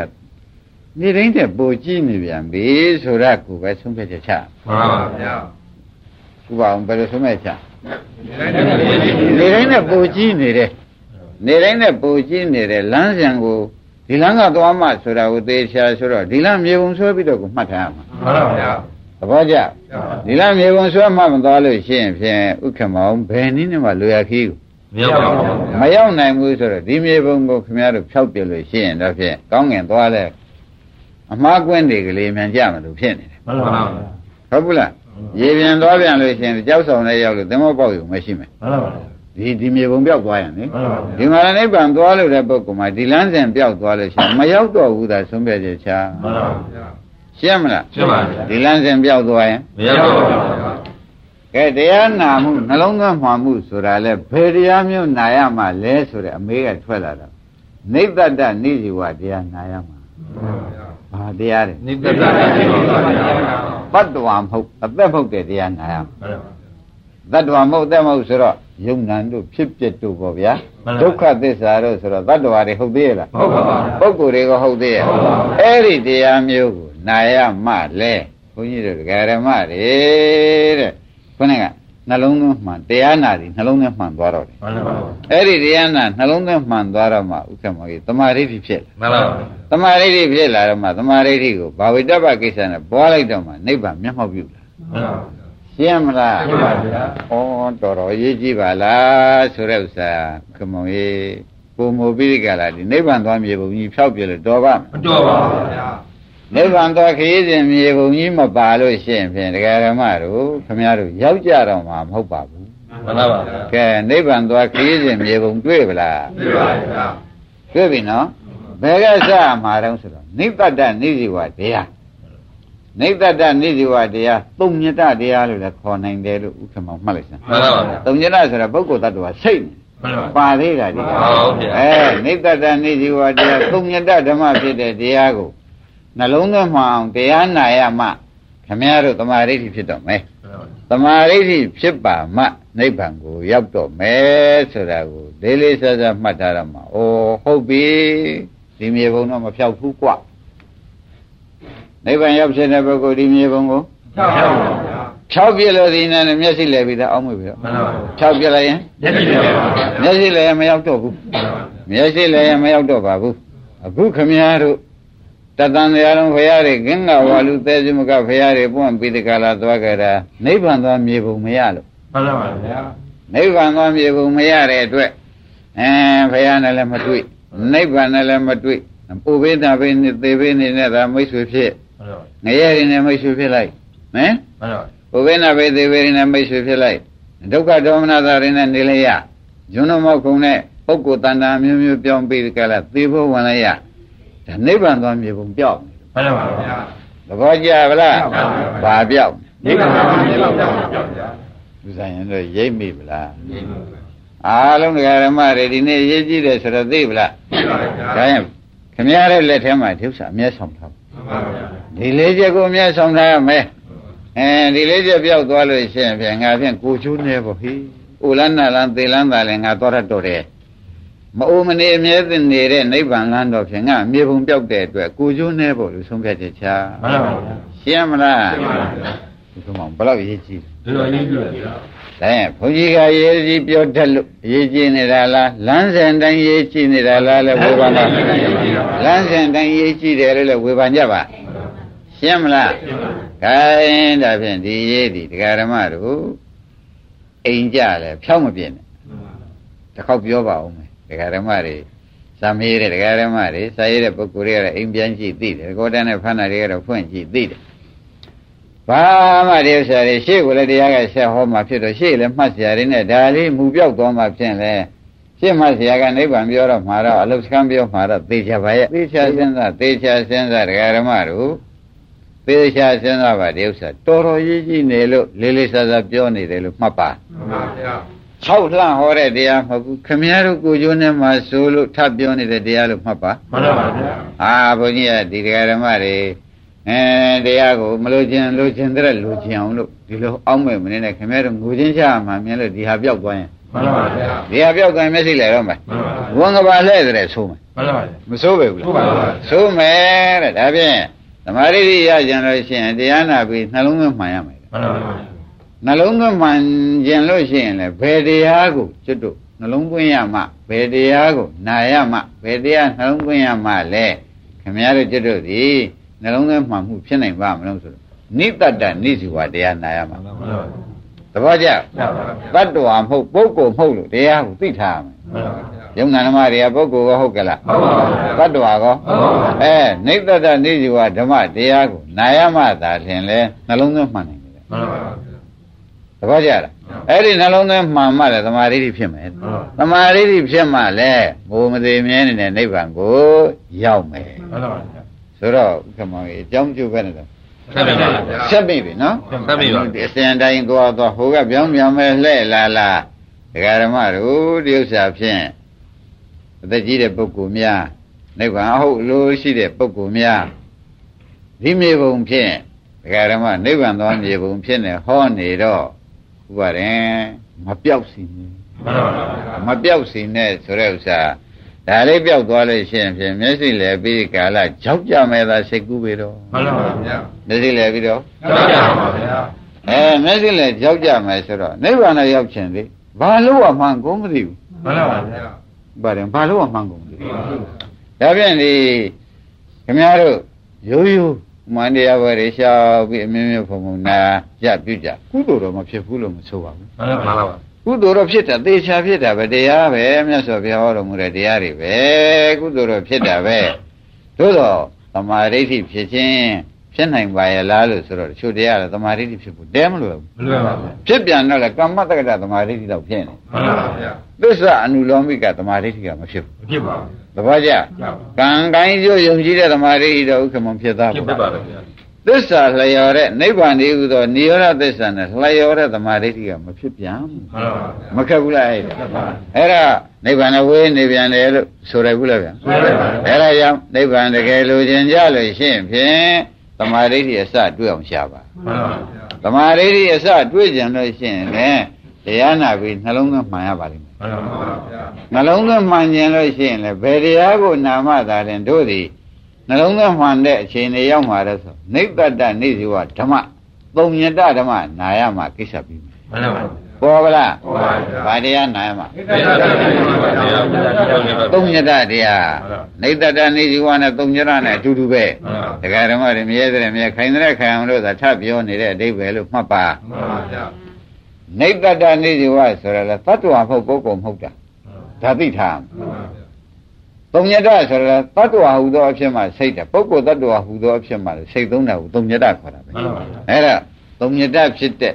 နေတိုင်းတဲ့ပိုကြည့်နေပြန်ပြီဆိုတော့ကိုပဲဆုံးဖြတ်ချက်ချမှန်ပါဗျာ။ ဥပအောင်ဘယ်လိုဆုံးဖြတ်ချဒီတိုင်းနဲ့နေတိုင်းနဲ့ပိုကြည့်နေတယ်။နေတိုင်းနဲ့ပိုကြည့်နေတဲ့လမ်းစဉ်ကိုဒီလမ်းကသွားမှဆိုတာကိုသေချာဆိုတော့ဒီလမ်းမြေပုံဆွဲပြီးတော့ကိုမှတ်ထားရမှာမှန်ပါဗျာ။သဘောကျဒီလမ်းမြေပုံဆွဲမှမသွားလို့ရှိရင်ဖြင့်ဥက္ကမောင်ဘယ်နည်းနဲ့မှလွယ်ရခီးကိုမြောက်ပါဗျာမရောက်နိုင်ဘူးဆိုတော့ဒီမြေပုံကိုခင်ဗျားတို့ဖြောက်ပြလို့ရှိရင်တော့ဖြင့်ကောင်းငင်သွားလဲအမှားကွင်းတွေကလေးမြန်ကြမလို့ဖြစ်နေတယ်မှန်ပါဗျာဟုတ်ဘူးလား ရေပြန်သွားပြန်လို့ရှိရင်ကြောက်ဆောင်နဲ့ရောက်လို့သင်္ဘောပေါက်ယူမရှိမယ်မှန်ပါပါဒီဒီမြေပုံပြောက်သွားရင်လေမှန်ပါပါဒီမှာနိဗ္ဗာန်သွားလို့တဲ့ပုဂ္ဂိုလ်မှာဒီလမ်းစဉ်ပြောက်သွားလို့ရှိရင်မရောက်တော့ဘူးသာဆုံးဖြတ်ချက်ချာမှန်ပါပါဗျာရှင်းမလားရှင်းပါဗျာဒီလမ်းစဉ်ပြောက်သွားရင်မရောက်ပါဘူးဗျာကဲတရားနာမှုနှလုံးသွင်းမှမှုဆိုတာလဲဘယ်တရားမျိုးနာရမှာလဲဆိုတဲ့အမေးကထွက်လာတာနိဗ္ဗတနိဇိဝတရားနာရမှာ ဘာတရားလဲနိဗ္ဗာန်ရှိပါဗျာတတ္တဝါမဟုတ်အသက်မဟုတ်တဲ့တရားနာရမှာမှန်ပါတတ္တဝါမဟုတ်အသက်မဟုတ်ဆိုတော့ယုံနံတို့ဖြစ်ပျက်တို့ပေါ့ဗျာမှန်ပါဒုက္ခသစ္စာတို့ဆိုတော့တတ္တဝါတွေဟုတ်သေးရဲ့လားဟုတ်ပါပါပုဂ္ဂိုလ်တွေကဟုတ်သေးရဲ့ဟုတ်ပါပါအဲ့ဒီတရားမျိုးကိုနာရမှလဲဘုန်းကြီးတို့ဒကာရမတွေတဲ့ခုနက နှလုံးသွင်းမှန်တရားနာသည်နှလုံးသွင်းမှန်သွားတော့တယ်မှန်ပါအဲ့ဒီတရားနာနှလုံးသွင်းမှန်သွားတော့မှဥက္ကမောကြီးတမာရိဋ္ဌိဖြစ်လာမှန်ပါတမာရိဋ္ဌိဖြစ်လာတော့မှတမာရိဋ္ဌိကိုဘာဝိတ္တပကိစ္စနဲ့ပွားလိုက်တော့မှနိဗ္ဗာန်မျက်မှောက်ပြုလာမှန်ပါရှင်းမလားရှင်းပါဗျာဩတော်တော်ရေးကြည့်ပါလားဆိုတဲ့ဥစ္စာဥက္ကမောကြီးပုံမူပိရိကလာဒီနိဗ္ဗာန်သွားမြေပုံကြီးဖြောက်ပြလို့တော်ပါ့မမတော်ပါဘူးဗျာ နိဗ္ဗာန်သွားခရီးစဉ်မြေပုံကြီးမပါလို့ရှိရင်ဖြင့်တရားဓမ္မတို့ခမည်းတော်ရောက်ကြတော့မှာမဟုတ်ပါဘူးမှန်ပါပါဗျာကဲနိဗ္ဗာန်သွားခရီးစဉ်မြေပုံတွေ့ပလားပြပါဗျာတွေ့ပြီနော်ဘယ်ကစမှာတော့ဆိုတော့နိဗ္ဗတနိဇိဝတရားနိဗ္ဗတနိဇိဝတရားသုံးညတတရားလို့လည်းခေါ်နိုင်တယ်လို့ဥက္ကမောမှတ်လိုက်စမ်းမှန်ပါပါဗျာသုံးညတဆိုတာပုဂ္ဂိုလ်တ attva စိတ်နေမှန်ပါပါသေးတာဒီကဟုတ်ဗျာအဲနိဗ္ဗတနိဇိဝတရားသုံးညတဓမ္မဖြစ်တဲ့တရားကို နှလုံးသွင်းမှအောင်တရားနာရမှခမည်းတော်တမာရိဋ္ဌိဖြစ်တော့မယ်တမာရိဋ္ဌိဖြစ်ပါမှနိဗ္ဗာန်ကိုရောက်တော့မယ်ဆိုတာကိုလေးလေးစားစားမှတ်ထားရမှာ။အိုးဟုတ်ပြီဒီမြေပုံတော့မဖြောက်ဘူးကွ။နိဗ္ဗာန်ရောက်ဖြစ်တဲ့ပုဂ္ဂိုလ်ဒီမြေပုံကိုဖြောက်ပါဗျာဖြောက်ပြလို့ဒီနဲ့မျက်စိလဲပြီးသားအောက်မွေပြီးတော့မှန်ပါပါဖြောက်ပြလိုက်ရင်မျက်စိပြပါဗျာမျက်စိလဲရင်မရောက်တော့ဘူးမျက်စိလဲရင်မရောက်တော့ပါဘူးအခုခမည်းတော် တတန်တရားလုံးဖရာတွေကင်းကဝါလူသေးစမကဖရာတွေပွင့်ပြီးတကလာသွားကြတာနိဗ္ဗာန်သွားမြေပုံမရလို့မှန်ပါပါဗျာနိဗ္ဗာန်သွားမြေပုံမရတဲ့အတွက်အဲဖရာနဲ့လည်းမတွေ့နိဗ္ဗာန်နဲ့လည်းမတွေ့ပုဘေးတာဘေးနဲ့သေဘေးနဲ့သာမိတ်ဆွေဖြစ်မှန်ပါငရဲတွေနဲ့မိတ်ဆွေဖြစ်လိုက်ဟမ်မှန်ပါပုဘေးနာဘေးသေဘေးတွေနဲ့မိတ်ဆွေဖြစ်လိုက်ဒုက္ခဒေါမနတာတွေနဲ့နေလိုက်ရဂျွန်းတော်မောက်ခုံနဲ့ပုဂ္ဂိုလ်တန်တာမျိုးမျိုးပြောင်းပြီးကြလားသေဖို့ဝင်လိုက်ရ ဒါနိဗ္ဗာန်သွားမြေပုံပြောက်နေမှန်ပါဗျာသဘောကျဗလားမှန်ပါပါဘာပြောက်နိဗ္ဗာန်မြေပုံပြောက်ပြောက်ဗျာလူဆိုင်ရင်တော့ရိပ်မိဗလားအားလုံးတရားဓမ္မတွေဒီနေ့ရေးကြည့်တယ်ဆိုတော့သိဗလားပြပါဗျာဒါရင်ခမည်းရဲ့လက်ထဲမှာဒုက္ခအမျက်ဆောင်ထားမှန်ပါဗျာဒီလေးချက်ကိုအမျက်ဆောင်ထားရမယ်အဲဒီလေးချက်ပြောက်သွားလို့ရှိရင်ဖြင့်ငါဖြင့်ကိုချိုးနေပေါ့ဟိအိုလန်းနာလန်းသေလန်းသာလည်းငါသွားရတော့တယ် မအိုမနေအမြဲတည်းနေတဲ့နိဗ္ဗာန်လန်းတော့ဖြင့်ငါမြေပုံပြောက်တဲ့အတွက်ကိုချိုးနေပေါ့လို့ဆုံးဖြတ်ချက်ချမှန်ပါဗျာရှင်းမလားရှင်းပါဗျာဒီကောင်ဘယ်လောက်ရေးကြည့်တော်တော်ကြီးပြည့်ဗျာလဲဒါရင်ဘုန်းကြီးကရေးကြီးပြောတတ်လို့ရေးကြည့်နေတာလားလမ်းစဉ်တိုင်းရေးကြည့်နေတာလားလဲဝေဘာနာလမ်းစဉ်တိုင်းရေးကြည့်တယ်လို့လဲဝေဘာညပါရှင်းမလားခိုင်းဒါဖြင့်ဒီရေးဒီတရားဓမ္မတို့အိမ်ကြလဲဖြောင်းမပြင်းနဲ့တစ်ခေါက်ပြောပါဦးမယ် တရားဓမ္မတွေစာမေးတဲ့တရားဓမ္မတွေစာရေးတဲ့ပုဂ္ဂိုလ်တွေကတော့အိမ်ပြန်ကြည့်သိတယ်ကိုယ်တန်းနဲ့ဖဏ္ဍတွေကတော့ဖွင့်ကြည့်သိတယ်ဘာမှဒီဥစ္စာတွေရှေ့ကိုလည်းတရားကဆက်ဟောမှဖြစ်တော့ရှေ့လည်းမှတ်စရာတွေနဲ့ဒါလေးမူပြောက်သွားမှဖြင့်လဲရှေ့မှတ်စရာကနိဗ္ဗာန်ပြောတော့မှာတော့အလုစကံပြောမှာတော့သေချာပါရဲ့သေချာစဉ်းစားသေချာစဉ်းစားတရားဓမ္မတို့သေချာစဉ်းစားပါဒီဥစ္စာတော်တော်ကြီးကြီးနေလို့လေးလေးစားစားပြောနေတယ်လို့မှတ်ပါမှန်ပါဗျာ ၆လှဟောတဲ့တရားမဟုတ်ဘူးခမည်းတော်ကိုကျိုးနဲ့မှဆိုလို့ထပ်ပြောနေတဲ့တရားလို့မှတ်ပါမှန်ပါဗျာအာဘုန်းကြီးကဒီတရားဓမ္မတွေအဲတရားကိုမလို့ခြင်းလို့ခြင်းတဲ့လို့ခြင်းအောင်လို့ဒီလိုအောက်မဲ့မနေနဲ့ခမည်းတော်ငိုချင်းချမှမြင်လို့ဒီဟာပြောက်သွားရင်မှန်ပါဗျာဒီဟာပြောက်သွားရင်မျက်စိလဲတော့မယ်မှန်ပါဗျာဝန်ကပါလှဲ့တဲ့ဆိုးမယ်မှန်ပါဗျာမဆိုးပဲဘူးဟုတ်ပါလားပါဆိုးမယ်တဲ့ဒါဖြင့်သမာဓိရကြံလို့ရှိရင်တရားနာပြီးနှလုံးသွင်းမှန်ရမယ်မှန်ပါဗျာ နှလုံးသွင်းမှန်ကျင်လို့ရှိရင်လည်းဘယ်တရားကိုကျွတ်တို့နှလုံးသွင်းရမှဘယ်တရားကိုနာရမှဘယ်တရားနှလုံးသွင်းရမှလဲခင်ဗျားတို့ကျွတ်တို့ဒီနှလုံးသွင်းမှန်မှုဖြစ်နိုင်ပါမလို့ဆိုတော့နိတ္တတနိစီဝတရားနာရမှမှန်ပါဗျာသဘောကျမှန်ပါတတ္တဝါမဟုတ်ပုဂ္ဂိုလ်မဟုတ်လို့တရားကိုသိထားရမယ်မှန်ပါဗျာယုံနာဓမ္မတွေကပုဂ္ဂိုလ်ကဟုတ်ကလားဟုတ်ပါဗျာတတ္တဝါကောဟုတ်ပါဗျာအဲနိတ္တတနိစီဝဓမ္မတရားကိုနာရမှသာလျှင်လဲနှလုံးသွင်းမှန်နိုင်တယ်မှန်ပါဗျာ သဘောကျလားအဲ့ဒီနှလုံးသွင်းမှန်မှလည်းသမာဓိဖြစ်မယ်မှန်ပါသမာဓိဖြစ်မှလည်းဘိုးမသေးမြဲနေတဲ့နိဗ္ဗာန်ကိုရောက်မယ်မှန်ပါဗျာဆိုတော့ဥက္ကမောင်ကြီးအကြောင်းကျုပ်ပဲနဲ့တော့ဆက်ပြီဗျာဆက်ပြီပြီနော်ဆက်ပြီပါဒီအစဉ်တိုင်းသွားသွားဟိုကပြောင်းပြောင်းပဲလှဲ့လာလာဒကာဓမ္မတို့ဒီဥစ္စာဖြင့်အသက်ကြီးတဲ့ပုဂ္ဂိုလ်များနိဗ္ဗာန်အဟုတ်လို့ရှိတဲ့ပုဂ္ဂိုလ်များဒီမြေပုံဖြင့်ဒကာဓမ္မနိဗ္ဗာန်သွားမြေပုံဖြစ်နေဟောနေတော့ ဥပါရင်မပြောက်စီနေမှန်ပါဗျာမပြောက်စီနဲ့ဆိုတဲ့ဥစ္စာဒါလေးပြောက်သွားလို့ရှိရင်ဖြင့်မျက်စိလည်းပြီးကာလကြောက်ကြမဲ့သာစိတ်ကူးပြီတော့မှန်ပါဗျာမျက်စိလည်းပြီးတော့ကြောက်ကြပါဗျာအဲမျက်စိလည်းကြောက်ကြမယ်ဆိုတော့နိဗ္ဗာန်ရောက်ခြင်းလေဘာလို့အမှန်ကိုမသိဘူးမှန်ပါဗျာဘာတယ်ဘာလို့အမှန်ကိုမသိဘူးဒါဖြင့်ဒီခင်ဗျားတို့ရိုးရိုး မန္တရားဝရရှောက်ပြီးအမြင်မြင်ဖုံဖုံနာရပြုကြကုသိုလ်တော့မဖြစ်ဘူးလို့မဆိုပါဘူးမှန်ပါပါကုသိုလ်တော့ဖြစ်တာသေချာဖြစ်တာပဲတရားပဲမြတ်စွာဘုရားဟောတော်မူတဲ့တရားတွေပဲကုသိုလ်တော့ဖြစ်တာပဲသို့တော့သမာဓိဋ္ဌိဖြစ်ခြင်းဖြစ်နိုင်ပါရဲ့လားလို့ဆိုတော့တချို့တရားကသမာဓိဋ္ဌိဖြစ်ဖို့တဲမလို့ဘူးမလွယ်ပါဘူးဖြစ်ပြန်တော့လေကမ္မတက္ကတာသမာဓိဋ္ဌိတော့ဖြစ်နေမှန်ပါဗျာ သစ္စာအနုလောမိကသမာဓိဋ္ဌိကမဖြစ်ဘူးမဖြစ်ပါဘူးသဘောကျကြောက်ကံကိုင်းကျိုးယုံကြည်တဲ့သမာဓိဋ္ဌိတော့ဥက္ကမဖြစ်သားဖြစ်ဘူးပါဗျာသစ္စာလျော်တဲ့နိဗ္ဗာန်တည်းဟူသောနိရောဓသစ္စာနဲ့လျော်တဲ့သမာဓိဋ္ဌိကမဖြစ်ပြန်ဘူးမှန်ပါဗျာမခက်ဘူးလားအဲ့ဒါဖြစ်ပါအဲ့ဒါနိဗ္ဗာန်ဝေးနေပြန်တယ်လို့ဆိုရဘူးလားဗျာဆိုရပါဗျာအဲ့ဒါကြောင့်နိဗ္ဗာန်တကယ်လိုချင်ကြလို့ရှိရင်ဖြင့်သမာဓိဋ္ဌိအစတွေ့အောင်ရှားပါမှန်ပါဗျာသမာဓိဋ္ဌိအစတွေ့ကြလို့ရှိရင်လည်း တရားနာပြီးနှလုံးသွင်းမှန်ရပါလိမ့်မယ်မှန်ပါဗျာနှလုံးသွင်းမှန်ကျင်လို့ရှိရင်လည်းဘယ်တရားကိုနာမှသာရင်တို့သည်နှလုံးသွင်းမှန်တဲ့အခြေအနေရောက်မှာလဲဆိုနိဗ္ဗတနေဇီဝဓမ္မသုံညတဓမ္မနာရမှာကိစ္စပြီးမယ်မှန်ပါဗျာပေါ်ပါလားဟုတ်ပါဗျာဗာတရားနာရမှာတရားတော်ကြီးပါဗျာသုံညတတရားနိဗ္ဗတနေဇီဝနဲ့သုံညတနဲ့အတူတူပဲမှန်ပါဒကာဓမ္မတွေမြဲတဲ့မြဲခိုင်တဲ့ခိုင်အောင်လို့သာထပ်ပြောနေတဲ့အဓိပ္ပာယ်လို့မှတ်ပါမှန်ပါဗျာ နိဗ္ဗတနေဇီဝဆိုရလဲတတ္တဝါမဟုတ်ပုဂ္ဂိုလ်မဟုတ်တာဒါသိထားအောင်မှန်ပါဗျာသုံညတဆိုရလဲတတ္တဝါဟူသောအဖြစ်မှစိတ်တယ်ပုဂ္ဂိုလ်တတ္တဝါဟူသောအဖြစ်မှစိတ်သုံးတာကိုသုံညတခေါ်တာပဲမှန်ပါဗျာအဲ့ဒါသုံညတဖြစ်တဲ့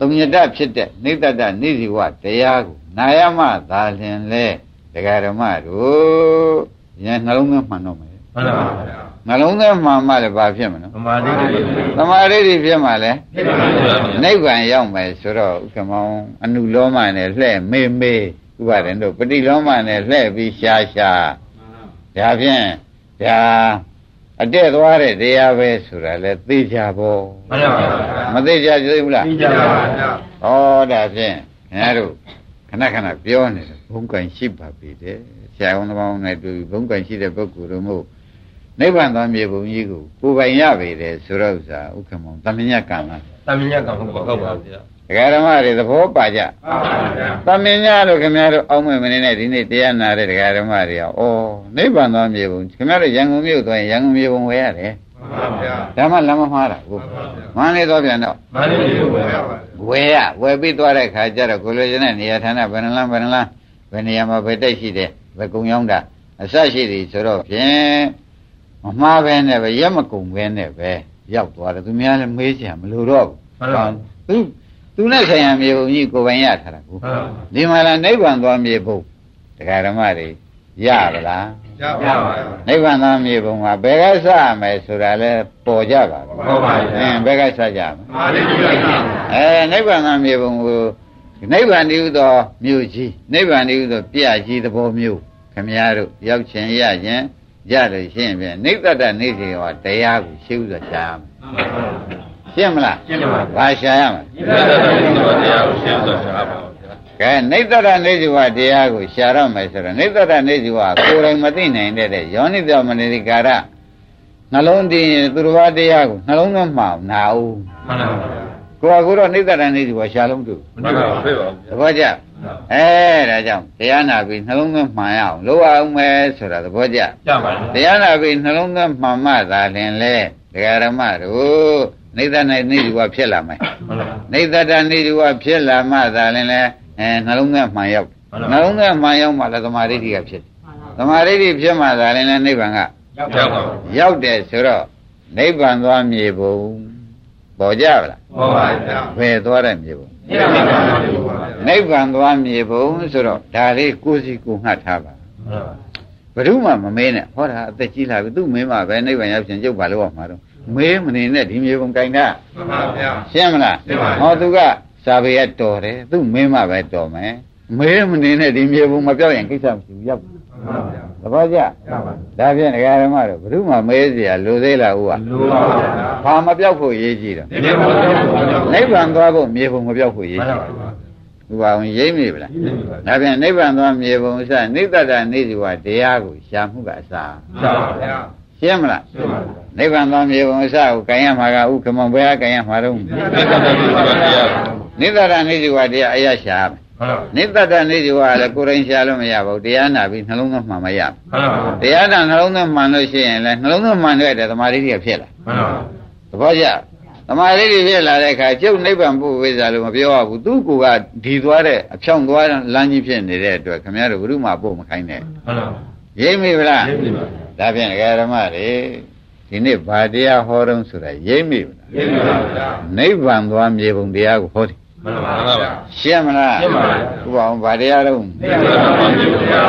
သုံညတဖြစ်တဲ့နိဗ္ဗတနေဇီဝတရားကိုနာယမသာလင်လဲဒကာဓမ္မတို့ဉာဏ်နှလုံးသွင်းမှန်တော့မယ်မှန်ပါဗျာ နှလုံးသွင်းမှန်မှလည်းဘာဖြစ်မလဲသမာဓိတွေသမာဓိတွေဖြစ်မှလည်းဖြစ်ပါဗျာနိဗ္ဗာန်ရောက်မယ်ဆိုတော့ဥက္ကမောင်အနုလောမနဲ့လှဲ့မေးမေးဥပါရင်တို့ပฏิလောမနဲ့လှဲ့ပြီးရှားရှားဒါဖြင့်ဒါအတက်သွားတဲ့တရားပဲဆိုတာလဲသိကြဖို့မှန်ပါဗျာမသိကြသေးဘူးလားသိကြပါဗျာဩဒါဖြင့်ခင်ဗျားတို့ခဏခဏပြောနေတယ်ဘုံကံရှိပါပြီတဲ့ဆရာဝန်တော်နဲ့တွေ့ပြီးဘုံကံရှိတဲ့ပုဂ္ဂိုလ်တို့မို့ နိဗ္ဗာန်သွားမြေပုံကြီးကိုကိုယ်ပိုင်ရပေတယ်ဆိုတော့ဥစ္စာဥက္ကမောင်သမညကံလားတမညကဟုတ်ပါဟုတ်ပါဗျာဒကာဓမ္မတွေသဘောပါကြမှန်ပါဗျာသမညလို့ခင်ဗျားတို့အောက်မဲ့မနေနဲ့ဒီနေ့တရားနာတဲ့ဒကာဓမ္မတွေကဩနိဗ္ဗာန်သွားမြေပုံခင်ဗျားတို့ရန်ကုန်မြို့သွားရင်ရန်ကုန်မြေပုံဝယ်ရတယ်မှန်ပါဗျာဒါမှလမ်းမမှားတာကိုမန္တလေးသွားပြန်တော့မန္တလေးကိုဘပဲယ်ရပါဝယ်ရဝယ်ပြီးသွားတဲ့ခါကျတော့ကိုလိုချင်တဲ့နေရာဌာနဘယ်နှလမ်းဘယ်နှလမ်းဘယ်နေရာမှာဘယ်တက်ရှိတယ်ဘယ်ကုံရောက်တာအစရှိသည်ဆိုတော့ဖြင့် မမှားပဲနဲ့ပဲရက်မကုံပဲနဲ့ပဲရောက်သွားတယ်သူများလည်းမေးချင်မလို့တော့ဘူးသူသူနဲ့ဆိုင်ရမြေပုံကြီးကိုယ်ပိုင်ရထားတာကိုဟုတ်ဒီမှာလားနိဗ္ဗာန်သွားမြေပုံတရားဓမ္မတွေရပါလားရပါပါနိဗ္ဗာန်သားမြေပုံကဘယ်ကစရမယ်ဆိုတာလဲပေါ်ကြပါဘူးဟုတ်ပါဗျာအင်းဘယ်ကစကြမလဲမာလိကျလိုက်ပါအဲနိဗ္ဗာန်သားမြေပုံကိုနိဗ္ဗာန်တည်းဟူသောမြို့ကြီးနိဗ္ဗာန်တည်းဟူသောပြကြီးသဘောမျိုးခမည်းတော်ရောက်ခြင်းရခြင်း ရလို့ရှိရင်ဖြင့်နိဗ္ဗတနေစီဟောတရားကိုရှင်းဥစွာရှားမယ်ရှင်းမလားရှင်းပါပါဘာရှားရမလဲဒီလိုတရားကိုရှင်းစွာရှားပါဗျာကဲနိဗ္ဗတနေစီဟောတရားကိုရှားရမယ်ဆိုတော့နိဗ္ဗတနေစီဟောကိုယ်တိုင်မသိနိုင်တဲ့ယောနိတမနိကာရနှလုံးတည်ရင်သူတော်ဘာတရားကိုနှလုံးသွင်းမှောင်နာဦးမှန်ပါဗျာ ကိုယ်ကကိုယ်တော့နိဗ္ဗတနေစီဟောရှားလုံးတူမတွေ့ပါဘူးတွေ့ပါဘူးသဘောကျအဲဒါကြောင့်တရားနာပြီးနှလုံးသွင်းမှန်ရအောင်လုပ်အောင်မယ်ဆိုတာသဘောကျကြပါလားတရားနာပြီးနှလုံးသွင်းမှန်မှသာလင်လေဒကာရမတို့နိဗ္ဗာန်နဲ့နေစီဟောဖြစ်လာမယ်မှန်ပါနိဗ္ဗတနေစီဟောဖြစ်လာမှသာလင်လေအဲနှလုံးသွင်းမှန်ရောက်မှန်ပါနှလုံးသွင်းမှန်ရောက်မှလည်းသမာဓိဋ္ဌိကဖြစ်တယ်သမာဓိဋ္ဌိဖြစ်မှသာလင်လေနိဗ္ဗာန်ကရောက်ပါဘူးရောက်တယ်ဆိုတော့နိဗ္ဗာန်သွားမြေပုံ ပေါ်ကြပါလားဟုတ်ပါဗျာဘယ်သွားတဲ့မြေပုံဒီမှာပါဗျာနိဗ္ဗာန်သွားမြေပုံဆိုတော့ဒါလေးကိုယ်စီကိုယ်ငှတ်ထားပါမှန်ပါဘယ်သူမှမမေးနဲ့ဟောတာအသက်ကြီးလာပြီသူ့မင်းမှပဲနိဗ္ဗာန်ရောက်ရှင်ကျုပ်ပါလို့ဟောမှာတော့မေးမနေနဲ့ဒီမြေပုံကင်တာမှန်ပါဗျာရှင်းမလားရှင်းပါပြီဟောသူကစာပေကတော်တယ်သူ့မင်းမှပဲတော်မယ်မေးမနေနဲ့ဒီမြေပုံမပြောက်ရင်ကိစ္စမရှိဘူးရောက် မှန်ပါဗျာ သဘောကျ ရပါ ဒါဖြင့်ဒကာရမတို့ဘယ်သူမှမေးเสียလိုသေးလားဟုတ်က လိုပါဗျာ ဘာမပြောက်ဖို့ရေးကြည့်တော့ ဒီမှာပါဗျာ နိဗ္ဗာန်သွားဖို့မြေပုံမပြောက်ဖို့ရေး မှန် ကြ ပါ ည့် ပါ သူပါဝင်ရိမ့်မိဗလားဒါဖြင့်နိဗ္ဗာန်သွားမြေပုံစနိဗ္ဗတနေစီဝတရားကိုရှာမှုကအစား ရပါဗျာ ရှင်းမလား ရှင်းပါ နိဗ္ဗာန်သွားမြေပုံအစကိုကံရမှာကဥက္ကမဘယ်ကကံရမှာတော့ ဒီကနေ့ဒီတရား နိဗ္ဗာန်နေစီဝတရားအရရှာမယ် မှန်ပါနိဗ္ဗာန်နေစီဝလည်းကိုယ်တိုင်ရှာလို့မရပါဘူးတရားနာပြီးနှလုံးသွင်းမှန်မရဘူးမှန်ပါတရားနာနှလုံးသွင်းမှန်လို့ရှိရင်လည်းနှလုံးသွင်းမှန်တဲ့သမာဓိတွေဖြစ်လာမှန်ပါသဘောကျသမာဓိတွေဖြစ်လာတဲ့အခါကျုပ်နိဗ္ဗာန်ပို့ဝိဇ္ဇာလို့မပြောရဘူးသူ့ကိုယ်ကဒီသွားတဲ့အဖြောင့်သွားလမ်းကြီးဖြစ်နေတဲ့အတွက်ခင်ဗျားတို့ဘုရုမှပို့မခိုင်းနဲ့မှန်ပါရိမ့်မိဗလားရှင်းပြီပါဒါဖြင့်ဒကာဓမ္မတွေဒီနေ့ဗာတရားဟောတော့ဆိုတာရိမ့်မိဗလားရှင်းပါဗျာနိဗ္ဗာန်သွားမြေပုံတရားကိုဟောတယ် မှန်ပါဗျာရှင်းမလားရှင်းပါပြီဥပအောင်ဗာတရားတော့ဒီမှာပါဗျာ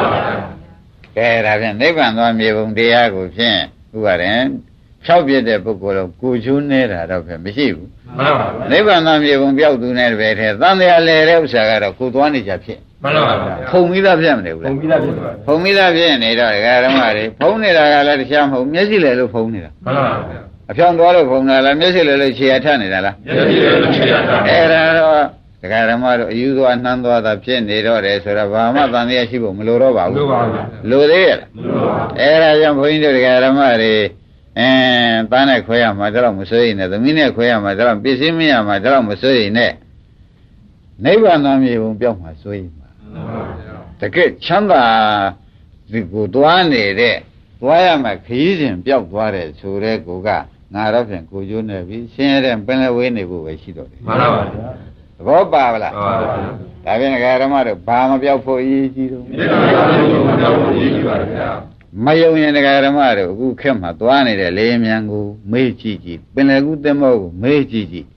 ကဲဒါဖြင့်နိဗ္ဗာန်သွားမြေပုံတရားကိုဖြင့်ဥပါရင်ဖြောက်ပြတဲ့ပုဂ္ဂိုလ်တော့ကိုချိုးနေတာတော့ဖြင့်မရှိဘူးမှန်ပါနိဗ္ဗာန်သွားမြေပုံပြောက်သူနဲ့ပဲထဲသံတရားလဲတဲ့ဥစ္စာကတော့ကိုသွားနေကြဖြစ်မှန်ပါဗျာဖုံပြီးသားဖြစ်မနေဘူးပုံလားပြီးသားဖြစ်ပါဖုံပြီးသားဖြစ်နေတော့ဒကာဓမ္မတွေဖုံနေတာကလည်းတရားမဟုတ်မျက်စိလဲလို့ဖုံနေတာမှန်ပါဗျာ အဖြောင်းသွားလို့ဖုံတာလားမျက်စိလဲလို့ခြေရထနေတာလားရည်ရည်လို့ဖြေရတာအဲ့ဒါတော့ဒကာဓမ္မတို့အယူသွားနှမ်းသွားတာဖြစ်နေတော့တယ်ဆိုတော့ဘာမှတန်တရားရှိဖို့မလိုတော့ပါဘူးလိုပါဗျာလိုသေးရဲ့လားလိုပါအဲ့ဒါကြောင့်ဘုန်းကြီးတို့ဒကာဓမ္မတွေအင်းသားနဲ့ခွဲရမှာတော့မစိုးရင်နဲ့သမီးနဲ့ခွဲရမှာတော့ပစ္စည်းမရမှာတော့မစိုးရင်နဲ့နိဗ္ဗာန်သားမြေပုံပြောက်မှာစိုးရင်မှာတကယ်ချမ်းသာဒီကိုသွားနေတဲ့သွားရမှာခရီးစဉ်ပြောက်သွားတယ်ဆိုတဲ့ကိုက ငါတော့ဖြင့်ကိုကျိုးနေပြီဆင်းရဲတဲ့ပင်လယ်ဝေးနေဖို့ပဲရှိတော့တယ်မှန်ပါဗျာသဘောပါဗလားဟုတ်ပါဗျာဒါဖြင့်ဒကာဓမ္မတို့ဘာမပြောက်ဖို့အရေးကြီးတော့ဒီမှာတော့ဒီမှာဗျာမယုံရင်တရားဓမ္မတို့အခုခက်မှာသွားနေတဲ့လေယာဉ်မြန်ကိုမေးကြည့်ကြည့်ပင်လယ်ကူးသင်္ဘောကိုမေးကြည့်ကြည့်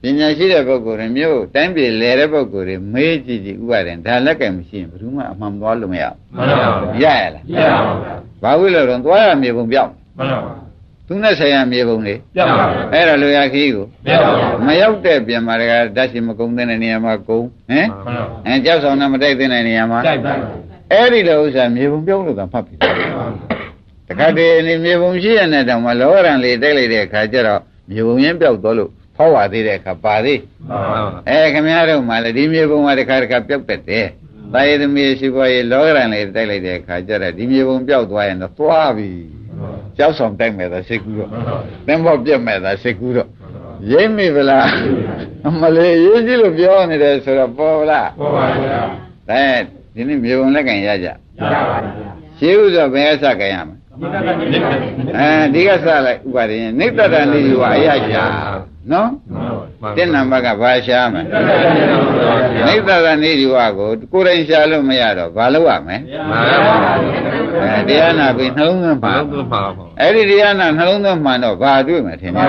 ပညာရှိတဲ့ပုဂ္ဂိုလ်တွေမျိုးတိုင်းပြည်လဲတဲ့ပုဂ္ဂိုလ်တွေမေးကြည့်ကြည့်ဥပါရင်ဒါလက်ကင်မရှိရင်ဘယ်သူမှအမှန်သွားလို့မရဘူးမှန်ပါဗျာရရလားရပါဗျာဘာဝိလို့တော့သွားရမြေပုံပြောက်မှန်ပါ သူနဲ့ဆိုင်ရမြေပုံတွေပြပါဗျာအဲ့ဒါလူရခီးကိုပြပါဗျာမရောက်တဲ့ပြန်မှာတကဓာတ်ရှိမကုန်းတဲ့နေရာမှာကုန်းဟမ်မှန်ပါအဲကြောက်ဆောင်နဲ့မတိုက်တဲ့နေရာမှာတိုက်ပါအဲ့ဒီလိုဥစ္စာမြေပုံပြောက်လို့သာဖတ်ပြီတခါတည်းနေမြေပုံရှိရတဲ့တောင်မှလောကရန်လေးတိုက်လိုက်တဲ့အခါကျတော့မြေပုံရင်းပြောက်သွားလို့ဖောက်ဝါသေးတဲ့အခါပါသေးမှန်ပါအဲခင်ဗျားတို့မှလည်းဒီမြေပုံကတခါတခါပြောက်တတ်တယ်။တာရသမီးရှိပွားရေးလောကရန်လေးတိုက်လိုက်တဲ့အခါကျတော့ဒီမြေပုံပြောက်သွားရင်တော့သွားပြီ ကြောက်ဆောင်တိုက်မဲ့သာစိတ်ကူးတော့သင်္ဘောပြက်မဲ့သာစိတ်ကူးတော့ရိမ့်မိဗလားအမလေးရေးကြည့်လို့ပြောနေတယ်ဆိုတော့ပေါ်ဗလားပေါ်ပါဗျာဒါဒီနေ့မြေပုံလက်ကင်ရကြရပါပါဗျာရှင်းဥဆိုဘယ်အစကင်ရမလဲအဲဒီကစလိုက်ဥပါဒင်းနိတ္တတန်လေးယူအရာရှာနော် တဲ့နံပါတ်ကဘာရှာမလဲနိတ္တတန်လေးယူကိုကိုယ်တိုင်ရှာလို့မရတော့ဘာလုပ်ရမလဲမှန်ပါပါအဲတရားနာပြီးနှလုံးသွင်းပါဘာလို့မှာပါအဲ့ဒီတရားနာနှလုံးသွင်းမှန်တော့ဘာတွေ့မှာထင်တယ်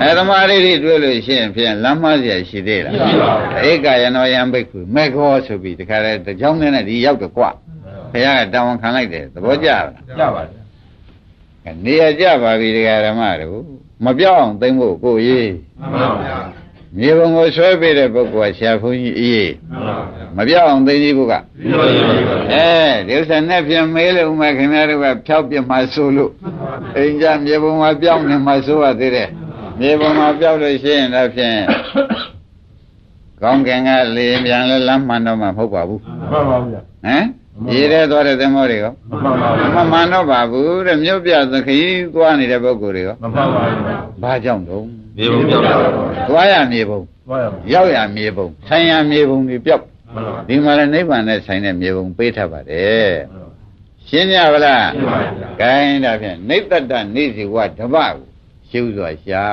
အဲသမာဓိတွေတွေ့လို့ရှိရင်ဖြင့်လမ်းမစရာရှိသေးလားဧကယနောယံဘိက္ခုမေခောဆိုပြီးတခါတည်းတကြောင်းနဲ့ဒီရောက်တော့ကွဘုရားကတာဝန်ခံလိုက်တယ်သဘောကျလားရပါဗျာနေရကြပါပြီတရားဓမ္မတို့ မပြောင်းအောင်သိမ့်ဖို့ကိုရေးမှန်ပါဗျာမြေပုံကိုဆွဲပေးတဲ့ပုဂ္ဂိုလ်ကဆရာဘုန်းကြီးအေးမှန်ပါဗျာမပြောင်းအောင်သိမ့်ကြည့်ဖို့ကပြီးတော့ရပါဗျာအဲဒီဥစ္စာနဲ့ပြန်မေးလို့ဥမဲ့ခင်ဗျားတို့ကဖြောက်ပြမှဆိုလို့အိမ်ကြမြေပုံမှာပြောင်းနေမှဆိုရသေးတယ်မြေပုံမှာပြောင်းလို့ရှိရင်တော့ဖြင့်ကောင်းကင်ကလေပြန်လဲလမ်းမှန်တော့မှမဟုတ်ပါဘူးမှန်ပါဗျာဟမ် ရေးတဲ့သွားတဲ့သင်္ဘောတွေရောမှန်ပါဗျာမမှန်တော့ပါဘူးတဲ့မြို့ပြသခီးသွားနေတဲ့ပုဂ္ဂိုလ်တွေရောမှန်ပါဗျာဘာကြောင့်တော့မြေပုံပြောက်တာသွားရမြေပုံသွားရမယ်ရောက်ရမြေပုံဆိုင်ရမြေပုံတွေပြောက်မှန်ပါဗျာဒီမှာလည်းနိဗ္ဗာန်နဲ့ဆိုင်တဲ့မြေပုံပေးထပ်ပါတယ်ရှင်းကြပါလားရှင်းပါဗျာဂိုင်းဒါဖြင့်နိတ္တတနေစီဝဓမ္မကိုရှင်းဥစွာရှာ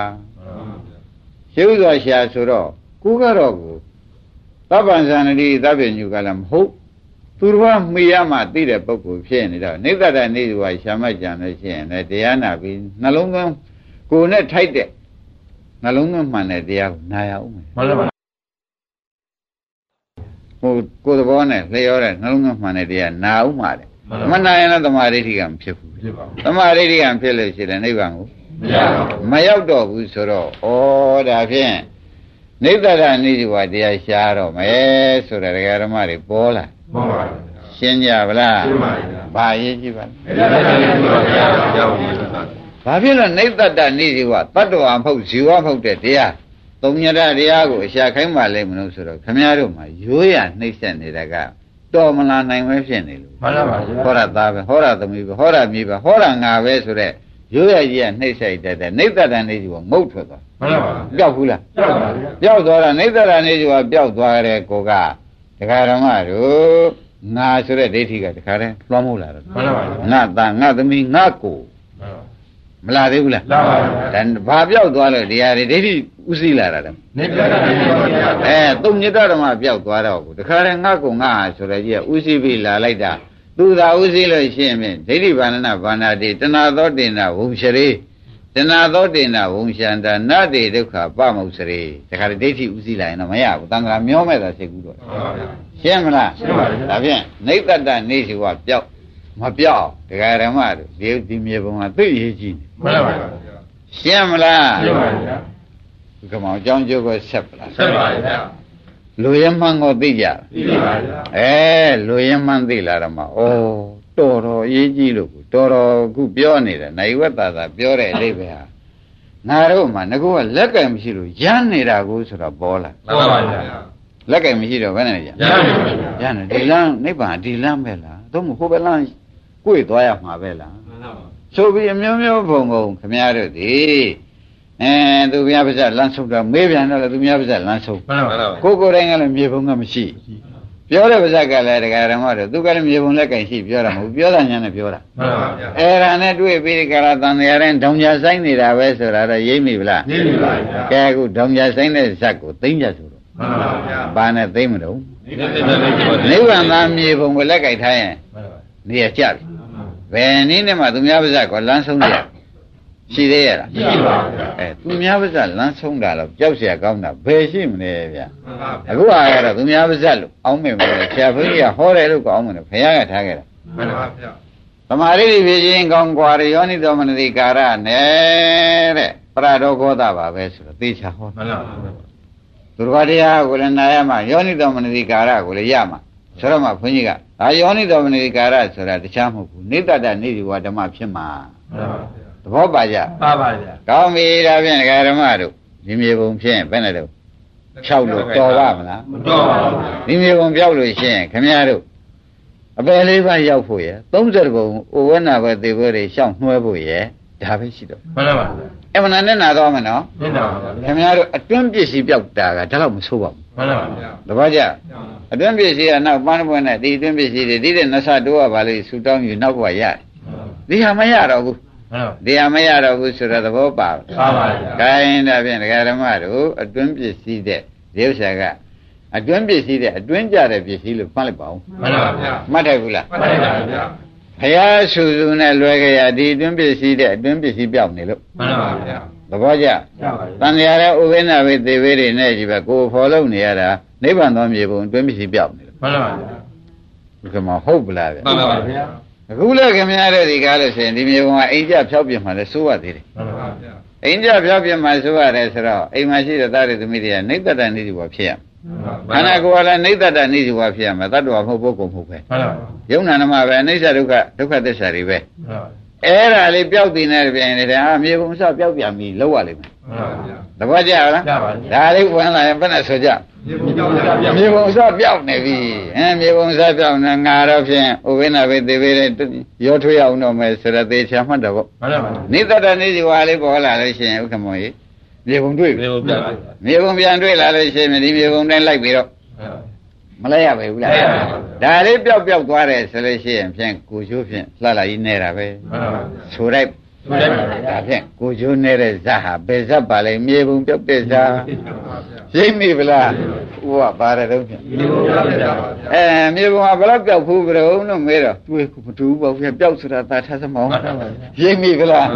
ရှင်းဥစွာရှာဆိုတော့ကိုကတော့ကိုသဗ္ဗံဇာနတိသဗ္ဗညုကလည်းမဟုတ် သူတော်ကမိရမှသိတဲ့ပုဂ္ဂိုလ်ဖြစ်နေတော့နိတ္တတနေစီဝရှာမှကြံလို့ရှိရင်လည်းတရားနာပြီးနှလုံးသွင်းကိုယ်နဲ့ထိုက်တဲ့နှလုံးသွင်းမှန်တဲ့တရားကိုနာရအောင်မယ်မှန်ပါဗျာဟိုကိုယ်သဘောနဲ့လျောတဲ့နှလုံးသွင်းမှန်တဲ့တရားနာအောင်မှာတယ်မှန်ပါမနာရင်တော့သမာဓိဋ္ဌိကမဖြစ်ဘူးဖြစ်ပါသမာဓိဋ္ဌိကမဖြစ်လို့ရှိတယ်နိဗ္ဗာန်ကိုမရပါဘူးမရောက်တော့ဘူးဆိုတော့ဩဒါဖြင့်နိဗ္ဗာန်နိဒီဝတရားရှားတော့မယ်ဆိုတဲ့ဒကာဓမ္မတွေပေါ်လာ မှန်ပါဗျာရှင်းကြဗလားရှင်းပါဗျာဘာရေးကြည့်ပါလဲအဲ့ဒါလည်းပြောပါဗျာရောက်ပြီလားဘာဖြစ်လို့နိဗ္ဗာန်နိဒီဝတတ္တဝါမဟုတ်ဇီဝမဟုတ်တဲ့တရားသုံးညတတရားကိုအရှာခိုင်းပါလိမ့်မလို့ဆိုတော့ခမည်းတော်မှာရိုးရနှိမ့်ဆက်နေတာကတော်မလာနိုင်ပဲဖြစ်နေလို့မှန်ပါဗျာဟောရသားပဲဟောရသမီးပဲဟောရမြေပဲဟောရငါပဲဆိုတော့ရိုးရကြီးကနှိမ့်ဆက်တတ်တဲ့နိဗ္ဗာန်နိဒီဝငုတ်ထွက်သွားမှန်ပါဗျာပျောက်ဘူးလားကြောက်ပါဗျာပျောက်သွားတာနိစ္စရနေကျော်ပျောက်သွားတဲ့ကိုက ဒကာဓမ္မတို့ငါဆိုတဲ့ဒိဋ္ဌိကတခါတည်းလွှမ်းမိုးလာတော့မှန်ပါဗျာငါသားငါသမီးငါကိုမလာသေးဘူးလားလာပါဗျာဒါဘာပျောက်သွားလို့တရားတွေဒိဋ္ဌိဥသိလာတာတဲ့နေပြတာနေပါဗျာအဲသုံးညတဓမ္မပျောက်သွားတော့ကိုတခါတည်းငါကိုငါဆိုတဲ့ကြီးကဥသိပြီလာလိုက်တာသူသာဥသိလို့ရှိရင်ဖြင့်ဒိဋ္ဌိဘာဏနာဘာနာတိတဏှာသောတင်နာဝုံရှရေ တဏှာသောတင်နာဝုံရှန္တာနတ္တိဒုက္ခပမုတ်စရေတခါတည်းဒိဋ္ဌိဥသိလိုက်ရင်တော့မရဘူးတန်ခါမျောမဲ့တာစိတ်ကူးတော့မှန်ပါဗျာရှင်းမလားရှင်းပါပြီဒါဖြင့်နိဗ္ဗတနေစီကပျောက်မပျောက်ဒကာဓမ္မတို့ဒီဒီမြေပုံကသိရေးကြည့်နေမှန်ပါဗျာရှင်းမလားရှင်းပါဗျာဒီကမောင်အကြောင်းကျိုးကိုဆက်ပလားဆက်ပါဗျာလူရမှန်ကိုသိကြလားပြီးပါဗျာအဲလူရမှန်သိလာတော့မှဩတော်တော်ရေးကြည့်လို့ကို တော်တော်ခုပြောနေတယ်နိုင်ဝက်သာသာပြောတဲ့အလေးပဲဟာငါတို့မှငါကလက်ကင်မရှိလို့ရမ်းနေတာကိုဆိုတော့ပေါ်လာမှန်ပါဗျာလက်ကင်မရှိတော့ဘယ်နဲ့ရရပါဗျာရနေဒီလမ်းနိဗ္ဗာန်ဒီလမ်းပဲလားသို့မဟုတ်ဟိုဘက်လမ်းကိုယ်သွားရမှာပဲလားဆိုပြီးအမျိုးမျိုးဘုံဘုံခမရတို့ဒီအဲသူများပါးစပ်လမ်းဆုံးတော့မေးပြန်တော့လည်းသူများပါးစပ်လမ်းဆုံးမှန်ပါဗျာကိုယ်ကိုယ်တိုင်ကလည်းမြေပုံကမရှိ ပြောတဲ့ပါးစပ်ကလည်းတရားဓမ္မတို့သူကလည်းမြေပုံလက်ကင်ရှိပြောတာမဟုတ်ပြောတာညာနဲ့ပြောတာမှန်ပါဗျာအဲ့ဒါနဲ့တွေ့ပြီးဒီကရာတန်တရားရင်ဒေါံညာဆိုင်နေတာပဲဆိုတာတော့ရိပ်မိဗလားနေပြီပါဗျာကဲအခုဒေါံညာဆိုင်တဲ့ဇက်ကိုသိမ့်ကြဆိုတော့မှန်ပါဗျာဘာနဲ့သိမ့်မလို့ဒီနေ့နေ့နေ့ဒီမှာနိဗ္ဗာန်သားမြေပုံကိုလက်ကင်ထားရင်မှန်ပါနေရကြပြီဘယ်နည်းနဲ့မှသူများပါးစပ်ကလမ်းဆုံးရ ရှိသေးရလား ရှိပါဗျာ အဲသူများပါးစပ်လမ်းဆုံးတာတော့ကြောက်เสียကောင်းတာဘယ်ရှိမလဲဗျာ မှန်ပါဗျာ အခုဟာကတော့သူများပါးစပ်လို့အောင်းမယ်မလို့ဆရာဘုန်းကြီးကဟောတယ်လို့ကောင်းတယ်ဘုရားကထားခဲ့တာ မှန်ပါဗျာ သမာဓိဖြစ်ခြင်းကောင်းกว่าရောနိတော်မနတိကာရနဲ့တဲ့ပရဒောဂောတာပါပဲဆိုတော့သေချာဟော မှန်ပါဗျာ သူတော်တရားကိုလည်းနာရမှာယောနိတော်မနတိကာရကိုလည်းရမှာဆိုတော့မှဘုန်းကြီးကဒါယောနိတော်မနတိကာရဆိုတာတခြားမဟုတ်ဘူးနိတ္တတနိဒီဝဓမ္မဖြစ်မှာ မှန်ပါဗျာ သဘောပါကြပါပါဗျာကောင်းပြီဒါဖြင့်ဒကာဓမ္မတို့ဒီမြေပုံဖြင့်ဘယ်နဲ့တော့6လို့တော်ပါမလားမတော်ပါဘူးဗျာဒီမြေပုံပြောက်လို့ရှိရင်ခမည်းတော်အပယ်လေးပါးရောက်ဖို့ရ30ဘုံဩဝနာပဲသေဘွဲတွေရှောင်းနှွှဲဖို့ရဒါပဲရှိတော့မှန်ပါပါအမှန်နဲ့နာတော့မယ်နော်မှန်ပါပါခင်ဗျားတို့အတွင်းပစ္စည်းပြောက်တာကဒါတော့မဆိုးပါဘူးမှန်ပါပါတပည့်ကြအတွင်းပစ္စည်းကနောက်ပန်းပွင့်နဲ့ဒီအတွင်းပစ္စည်းတွေဒီတဲ့နဆတိုးရပါလိမ့်ဆူတောင်းယူနောက်ဘဝရတယ်ဒီဟာမရတော့ဘူး မှန်ပါဒီဟာမရတော့ဘူးဆိုတော့သဘောပါဘူးပါပါ။ခိုင်းဒါဖြင့်ဒကာဓမ္မတို့အတွင်းပစ္စည်းတဲ့ဒီဥစ္စာကအတွင်းပစ္စည်းတဲ့အတွင်းကြတဲ့ပစ္စည်းလို့မှတ်လိုက်ပါဦးမှန်ပါဗျာ။မှတ်တယ်ဘူးလားမှန်ပါဗျာ။ဘုရားဆူဆူနဲ့လွယ်ကြရဒီအတွင်းပစ္စည်းတဲ့အတွင်းပစ္စည်းပြောက်နေလို့မှန်ပါဗျာသဘောကျရပါ။တန်ရာတဲ့ဥပိ္ပနာဝိသေဝေတွေနဲ့ကြီးပဲကိုယ်ဖော်လို့နေရတာနိဗ္ဗာန်သောမြေပုံအတွင်းပစ္စည်းပြောက်နေလို့မှန်ပါဗျာဒီကမှာဟုတ်ပလားဗျမှန်ပါပါဗျာ။ အခုလည်းခင်ဗျားတို့ဒီကားလို့ဆိုရင်ဒီမြေပုံကအိမ်ကြဖြောက်ပြမှလည်းစိုးရသေးတယ်မှန်ပါဗျာ။အိမ်ကြဖြောက်ပြမှစိုးရတယ်ဆိုတော့အိမ်မှာရှိတဲ့သားတွေသမီးတွေကနိဗ္ဗာန်နေစီဘဝဖြစ်ရမယ်ခန္ဓာကိုယ်ကလည်းနိဗ္ဗာန်နေစီဘဝဖြစ်ရမယ်တတ္တဝါမဟုတ်ပုဂ္ဂိုလ်မဟုတ်ပဲမှန်ပါယုံနာနမပဲအနိစ္စဒုက္ခဒုက္ခသစ္စာတွေပဲမှန်ပါအဲ့ဒါလေးပျောက်တည်နေတဲ့ပြင်နေတယ်အာမြေပုံစပျောက်ပြန်ပြီလောက်ရလိမ့်မယ်မှန်ပါဗျာသဘောကျလားကျပါပြီဒါလေးဝင်လာရင်ဘယ်နဲ့ဆိုကြဒီဘုရားဗျာ မြေပုံစပျောက်နေပြီဟမ်မြေပုံစပျောက်နေငါတော့ဖြင့်ဥပိ္ပနာပဲသေပေတဲ့ရောထွေးအောင်တော့မယ်ဆိုတော့သေချာမှတ်တော့ဗောမှန်ပါနိတ္တတနေစီဝါလေးပေါ်လာလို့ရှိရင်ဥက္ကမောကြီးမြေပုံတွေ့ပြီဒီလိုပြပါမြေပုံပြန်တွေ့လာလို့ရှိရင်ဒီမြေပုံတိုင်းလိုက်ပြီးတော့မလိုက်ရပါဘူးလားလိုက်ရပါဘူးဒါလေးပျောက်ပျောက်သွားတယ်ဆိုလို့ရှိရင်ဖြင့်ကိုချိုးဖြင့်လှလာကြီးနေတာပဲမှန်ပါဆိုလိုက်မှန်ပါ ဒါဖြင့်ကိုချိုးနေတဲ့ဇတ်ဟာဘယ်ဇတ်ပါလဲမြေပုံပျောက်တဲ့ဇတ်ရိပ်မိဗလားဥပပါရတော့ဖြင့်ဒီဘုရားဗျာအဲမြေပုံကဘယ်တော့ပျောက်ဖူးကြုံလို့မေးတော့တွေ့ကူမတူဘူးပေါ့ဖြင့်ပျောက်ဆိုတာသာထသမောင်းရိပ်မိဗလား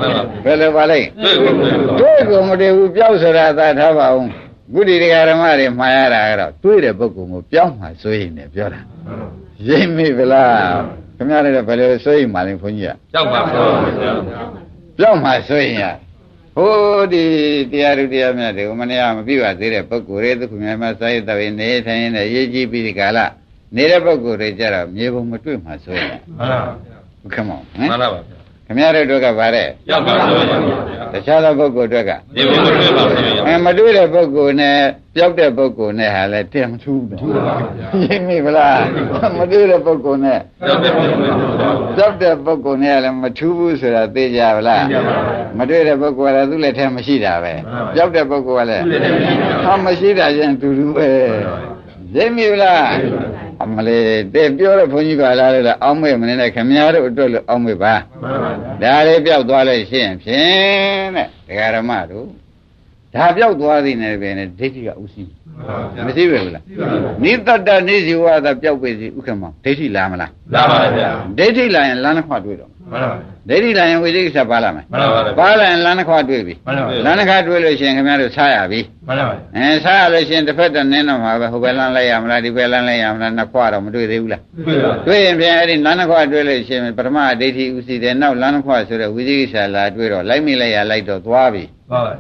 ဘယ်လိုပါလဲတွေ့ကိုတွေ့ကိုမတည်ဘူးပျောက်ဆိုတာသာထားပါအောင်ကုတိတရားဓမ္မတွေမှားရတာကတော့တွေ့တဲ့ပုဂ္ဂိုလ်ကိုပျောက်မှဆိုရင်လည်းပြောတာရိပ်မိဗလားခင်ဗျားလည်းဘယ်လိုဆိုရင်မှလဲခွန်ကြီးကကြောက်ပါဗျာ ပြောင်းမှဆိုရင်ရဟိုဒီတရားသူတရားမြတ်တွေကိုမနေ့ကမပြပါသေးတဲ့ပုဂ္ဂိုလ်တွေသူခင်ဗျားမစာရေးတော်ရင်နေထိုင်နေရေးကြည့်ပြီးဒီကာလနေတဲ့ပုဂ္ဂိုလ်တွေကြတော့မြေပုံမတွေ့မှဆိုရင်မှန်ပါဘုခမောင်ဟမှန်မ်လားပါဗျာ ခင်ဗျားတို့ကဗါတဲ့ကြောက်ပါဗျာတခြားသောပုဂ္ဂိုလ်တွေကဒီဘုရားတွေ့ပါဗျာအဲမတွေ့တဲ့ပုဂ္ဂိုလ်နဲ့ပျောက်တဲ့ပုဂ္ဂိုလ်နဲ့ဟာလဲတင်မထူးဘူးရင်းမိဗလားမတွေ့တဲ့ပုဂ္ဂိုလ်နဲ့ကြောက်တယ်ဗျာပျောက်တဲ့ပုဂ္ဂိုလ်နဲ့လည်းမထူးဘူးဆိုတာသိကြပါလားမတွေ့တဲ့ပုဂ္ဂိုလ်ကလည်းသူ့လက်ထဲမရှိတာပဲပျောက်တဲ့ပုဂ္ဂိုလ်ကလည်းဟာမရှိတာချင်းတူတူပဲ သိမိလားအမလေးတဲ့ပြောတဲ့ဘုန်းကြီးကလာလို့အောင်းမေ့မနေနဲ့ခင်ဗျားတို့အတွက်လို့အောင်းမေ့ပါမှန်ပါဒါလေးပျောက်သွားလို့ရှိရင်ဖြင့်တဲ့ဒကာရမတို့ဒါပျောက်သွားသည်နဲ့ပဲနဲ့ဒိဋ္ဌိကဥသိမရှိပဲဘူးလားနိတ္တတနေဇီဝသာပျောက်ပြီစီဥက္ကမဒိဋ္ဌိလာမလားလာပါဗျာဒိဋ္ဌိလာရင်လမ်းတစ်ခွတွေ့တော့ မှန်ပါဒိဋ္ဌိလာရင်ဝိသိကိစ္စပါလာမယ်မှန်ပါပါလာရင်လမ်းတစ်ခွတွေ့ပြီမှန်ပါလမ်းတစ်ခါတွေ့လို့ရှိရင်ခင်ဗျားတို့ဆားရပြီမှန်ပါအဲဆားရလို့ရှိရင်တစ်ဖက်တည်းနင်းတော့မှာပဲဟိုဘက်လမ်းလိုက်ရမလားဒီဘက်လမ်းလိုက်ရမလားနှစ်ခွတော့မတွေ့သေးဘူးလားတွေ့ပါတွေ့ရင်ပြန်အဲ့ဒီလမ်းတစ်ခွတွေ့လို့ရှိရင်ပထမဒိဋ္ဌိဥသိတယ်နောက်လမ်းတစ်ခွဆိုတဲ့ဝိသိကိစ္စလာတွေ့တော့လိုက်မိလိုက်ရလိုက်တော့သွားပြီပါပါ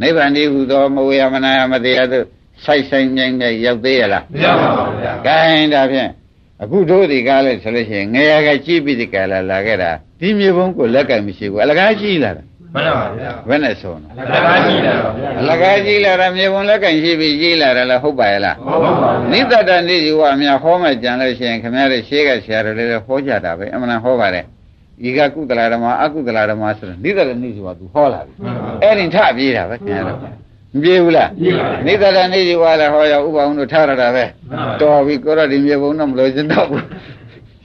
နိဗ္ဗာန်ဒီဟူသောမဝေယမနာယမတရားသို့ဆိုင်ဆိုင်မြိုင်မြိုင်ရောက်သေးရလားမရပါဘူးဗျာဂိုင်းဒါဖြင့် အခုတို့ဒီကားလဲဆိုလို့ရှိရင်ငရကကြည့်ပြီးဒီကားလာလာခဲ့တာဒီမြေပုံကိုလက်ကင်မရှိဘူးအလကားကြည့်လာတာမှန်ပါဗျာဘယ်နဲ့ဆိုနော်လက်ကားကြည့်လာပါဗျာအလကားကြည့်လာတာမြေပုံလက်ကင်ရှိပြီးကြည့်လာတယ်လားဟုတ်ပါရဲ့လားဟုတ်ပါပါနိတ္တတနိဇီဝအများဟောမှကြံလို့ရှိရင်ခင်ဗျားတို့ရှေးကဆရာတော်လေးလည်းဟောကြတာပဲအမှန်ဟောပါတယ်ဤကကုသလာဓမ္မအကုသလာဓမ္မဆိုတော့နိတ္တတနိဇီဝသူဟောလာပြီမှန်ပါအဲ့ဒီထပြေးတာပဲခင်ဗျားတို့ မပြေးဘူးလားပြေးပါဘူးနိတ္တတနိဇီဝလည်းဟောရဥပအောင်တို့ထားရတာပဲမှန်ပါတော်ပြီကိုရဒီမြေပုံတော့မလို့စင်တော့ဘူး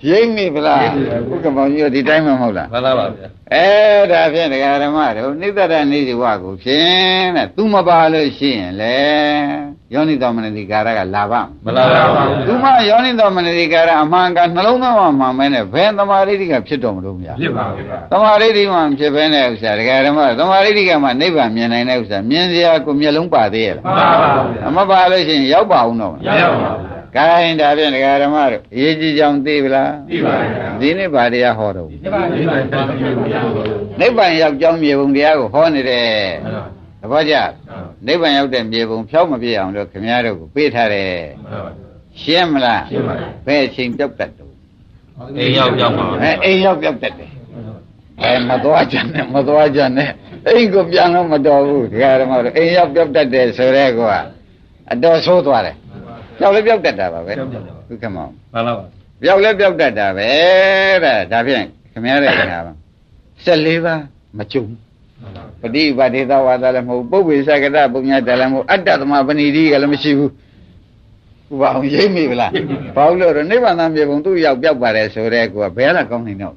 ရိမ့်မိဗလားဥက္ကမောင်ကြီးကဒီတိုင်းမှမဟုတ်လားမှန်လားပါဗျာအဲဒါဖြင့်ဒကာဓမ္မတို့နိတ္တရနိဇိဝကိုဖြင့်တဲ့သူမပါလို့ရှိရင်လေယောနိတော်မနတိကာရကလာပါမလားပါဗျာသူမယောနိတော်မနတိကာရအမှန်ကနှလုံးသားမှာမှန်မဲနဲ့ဘယ်သမာဓိတိကဖြစ်တော်မလို့မရဖြစ်ပါဗျာသမာဓိတိမှဖြစ်ပဲနဲ့ဥစ္စာဒကာဓမ္မသမာဓိတိကမှနိဗ္ဗာန်မြင်နိုင်တဲ့ဥစ္စာမြင်စရာကိုမျက်လုံးပါသေးရဲ့လားပါပါဗျာအမပါလို့ရှိရင်ရောက်ပါအောင်တော့ရပါပါဗျာ ကိုင်းဒါဖြင့်ဒကာဓမ္မတို့အရေးကြီးကြောင်သိပလားသိပါဗျာဒီနေ့ဗာတရားဟောတော့ဒီပါဒီပါပါဗျာနိဗ္ဗာန်ရောက်ကြောင်းမြေပုံတရားကိုဟောနေတယ်မှန်ပါသဘောကျနိဗ္ဗာန်ရောက်တဲ့မြေပုံဖြောက်မပြည့်အောင်လို့ခင်ဗျားတို့ကိုပေးထားတယ်မှန်ပါရှင်းမလားရှင်းပါပြီဘယ်အချိန်ပြောက်တတ်တော့အိမ်ရောက်ရောက်ပါအဲအိမ်ရောက်ပြောက်တတ်တယ်အဲမသွားကြနဲ့မသွားကြနဲ့အိမ်ကိုပြန်လို့မတော်ဘူးဒကာဓမ္မတို့အိမ်ရောက်ပြောက်တတ်တယ်ဆိုရဲကွာအတော်ဆိုးသွားတယ် ပြောက်လည်းပြောက်တတ်တာပါပဲဒုက္ခမောင်မှန်လားပါဒပြောက်လဲပြောက်တတ်တာပဲတဲ့ဒါဖြင့်ခင်ဗျားတဲ့ခါပါ14ပါးမကြုံပฏิပါဒေသဝါဒလည်းမဟုတ်ပုပ္ပေသကတပုညတလည်းမဟုတ်အတ္တသမပဏိတိကလည်းမရှိဘူးဥပအောင်ရိပ်မိဗလားဘာလို့လဲနိဗ္ဗာန်သားမြေပုံသူ့ရောက်ပြောက်ပါတယ်ဆိုတဲ့ကွာဘယ်လာကောင်းနေတော့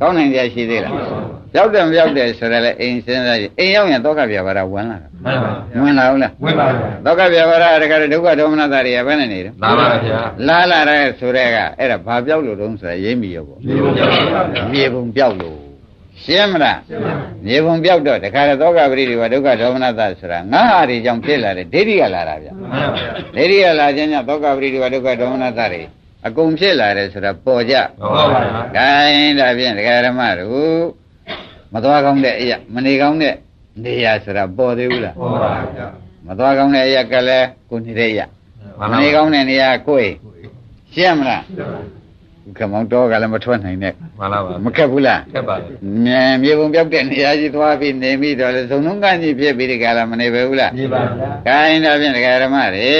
ကောင်းနိုင်ကြရှိသေးလားရောက်တယ်မရောက်တယ်ဆိုတော့လေအိမ်စဉ်းစားရင်အိမ်ရောက်ရင်တော့ကပြပါတာဝင်လာတာမှန်ပါဗျာဝင်လာဘူးလားဝင်ပါဗျာတော့ကပြပါတာတခါတည်းဒုက္ခဒေါမနတာတွေကဘယ်နဲ့နေတယ်လာပါဗျာလာလာတဲ့ဆိုတဲ့ကအဲ့ဒါဘာပြောက်လို့တုံးဆိုရရိပ်မိရောပေါ့ဒီလိုပြောပါဗျာမြေပုံပြောက်လို့ရှင်းမလားမြေပုံပြောက်တော့တခါတည်းသောကပရိဒီဝဒုက္ခဒေါမနတာဆိုတာငါဟာတွေကြောင့်ဖြစ်လာတယ်ဒိဋ္ဌိကလာတာဗျမှန်ပါဗျာဒိဋ္ဌိကလာခြင်းကြောင့်သောကပရိဒီဝဒုက္ခဒေါမနတာတွေ အကုန်ဖြစ်လာတယ်ဆိုတာပေါ်ကြဟုတ်ပါဗျာ။ဂိုင်းဒါဖြင့်ဒကာရမတို့မသွားကောင်းတဲ့အရာမနေကောင်းတဲ့နေရာဆိုတာပေါ်သေးဘူးလားဟုတ်ပါဗျာ။မသွားကောင်းတဲ့အရာကလည်းကိုနေတဲ့အရာမှန်မပါနေကောင်းတဲ့နေရာကိုယ်ရှင်းမလား။ခမောင်တော့ကလည်းမထွက်နိုင်နဲ့မှန်ပါပါမခက်ဘူးလားခက်ပါလေ။မြေမြေပုံပြောက်တဲ့နေရာကြီးသွားပြီးနေပြီးတော့လေသုံးလုံးကကြီးဖြစ်ပြီးဒီကလာမနေပဲဘူးလားဒီပါဗျာ။ဂိုင်းဒါဖြင့်ဒကာရမတွေ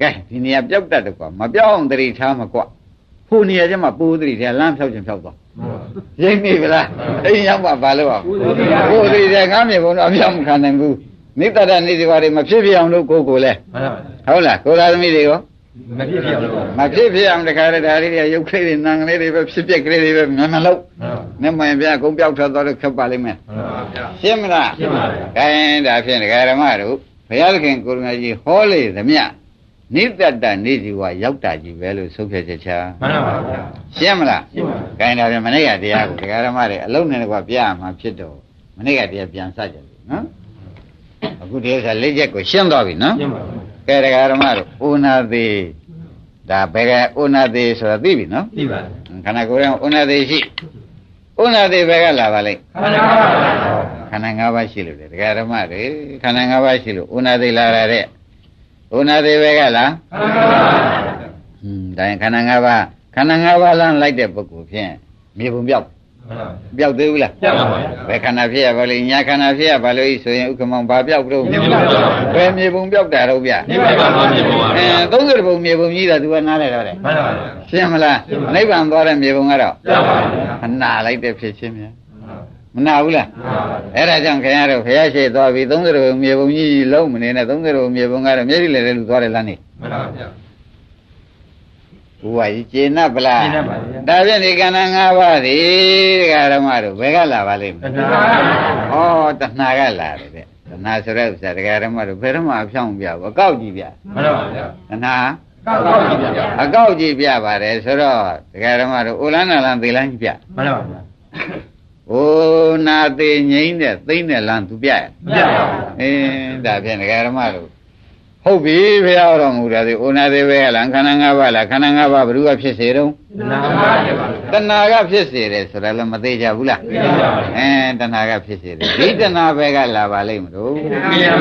ကဲဒီနေရာပြောက်တတ်တယ်ကွာမပြောက်အောင်တတိထားမှာကွာ။ဖို့နေရာကျမှပိုးတတိထားလမ်းဖြောက်ချင်ဖြောက်သွား။ရိမ့်နေဗလားအိမ်ရောက်မှဘာလို့အောင်ဘုရားတဲ့ငါမြေဘုံတော့အပြောင်းမခံနိုင်ဘူးနိတ္တရနေဒီပါတွေမဖြစ်ဖြစ်အောင်လို့ကိုယ်ကိုယ်လဲမှန်ပါဗျာဟုတ်လားကိုယ်သားသမီးတွေရောမဖြစ်ဖြစ်အောင်လုပ်ပါမဖြစ်ဖြစ်အောင်တခါတည်းဒါလေးတွေရုပ်ကလေးတွေနာငလေးတွေပဲဖြစ်ဖြစ်ကလေးတွေပဲမြန်မြန်လို့မှန်ပါနဲ့မှန်ပြအကုန်ပြောက်ထွက်သွားလို့ခက်ပါလိမ့်မယ်မှန်ပါဗျာရှင်းမလားရှင်းပါဗျာခိုင်းဒါဖြင့်ဒကာရမတို့ဘုရားသခင်ကိုရမကြီးဟောလေသမျှ နိတ္တတနေဒီဝရောက်တာကြီးပဲလို့ဆုံးဖြတ်ချက်ချာမှန်ပါဗျာရှင်းမလားရှင်းပါခိုင်းတာပြန်မနေ့ကတရားကိုဒကာရမတွေအလုံးနဲ့ကွာပြရမှာဖြစ်တော့မနေ့ကတရားပြန်စကြတယ်နော်အခုဒီဥစ္စာလေးချက်ကိုရှင်းသွားပြီနော်ရှင်းပါကဲဒကာရမတို့ဥနာသေးဒါဘယ်ကဥနာသေးဆိုတာသိပြီနော်ဒီပါခန္ဓာကိုယ်ရဲ့ဥနာသေးရှိဥနာသေးဘယ်ကလာပါလိမ့်မှန်ပါဗျာခန္ဓာ၅ပါးရှိလို့လေဒကာရမတွေခန္ဓာ၅ပါးရှိလို့ဥနာသေးလာရတဲ့ ဥနာသေးဘယ်ကလားမှန်ပါဗျာဟွန်းဒါရင်ခန္ဓာ၅ပါးခန္ဓာ၅ပါးလမ်းလိုက်တဲ့ပုဂ္ဂိုလ်ဖြင့်မြေပုံပြောက်မှန်ပါပြောက်သေးဘူးလားပြောက်ပါဗျာဘယ်ခန္ဓာဖြစ်ရပါလိမ့်ညာခန္ဓာဖြစ်ရပါလို့ဤဆိုရင်ဥက္ကမောင်ဘာပြောက်တော့မြေပုံပြောက်ပါဘယ်မြေပုံပြောက်တာတော့ဗျဒီပါပါမြေပုံပါအဲ30ပုံမြေပုံကြီးတာ तू ကနားလဲတော့တယ်မှန်ပါဗျာရှင်းမလားနိဗ္ဗာန်သွားတဲ့မြေပုံကတော့ပြောက်ပါဗျာအနာလိုက်တဲ့ဖြစ်ချင်းများ မနာဘူးလားမှန်ပါဗျာအဲ့ဒါကြောင့်ခင်ဗျားတို့ဖះရှိသွားပြီ30ပုံမြေပုံကြီးလုံးမနေနဲ့30ပုံမြေပုံကတော့မျက်စိလည်းလည်းလူသွားတယ်လားနေမှန်ပါဗျာဘုရားကြီးကျေနပ်ပလားကျေနပ်ပါဗျာဒါဖြင့်ဒီကဏ္ဍ၅ပါးဒီတရားဓမ္မတို့ဘယ်ကလာပါလိမ့်မတလဲဏှာဩတဏှာကလာတယ်တဲ့တဏှာဆိုတဲ့ဥစ္စာတရားဓမ္မတို့ဘယ်တော့မှအဖြောင်းပြဘူးအကောက်ကြည့်ပြမှန်ပါဗျာတဏှာကောက်ကောက်ကြည့်ဗျာအကောက်ကြည့်ပြပါတယ်ဆိုတော့တရားဓမ္မတို့အိုလန်းနာလန်းသေလန်းကြည့်ပြမှန်ပါဗျာအို နာသေးငိမ့်တဲ့သိမ့်တဲ့လန်းသူပြရပြပါဗျာအင်းဒါဖြင့်တရားဓမ္မတို့ဟုတ်ပြီဘုရားတော်မူတာဒီအိုနာသေးပဲလားခန္ဓာ၅ပါးလားခန္ဓာ၅ပါးဘ누구ကဖြစ်စေတော့တဏှာပါဗျာတဏှာကဖြစ်စေတယ်ဆိုတာလည်းမသေးကြဘူးလားသိပါပါအဲတဏှာကဖြစ်စေတယ်ဒီတဏှာပဲကလာပါလိမ့်မလို့သိပါပါဗျာ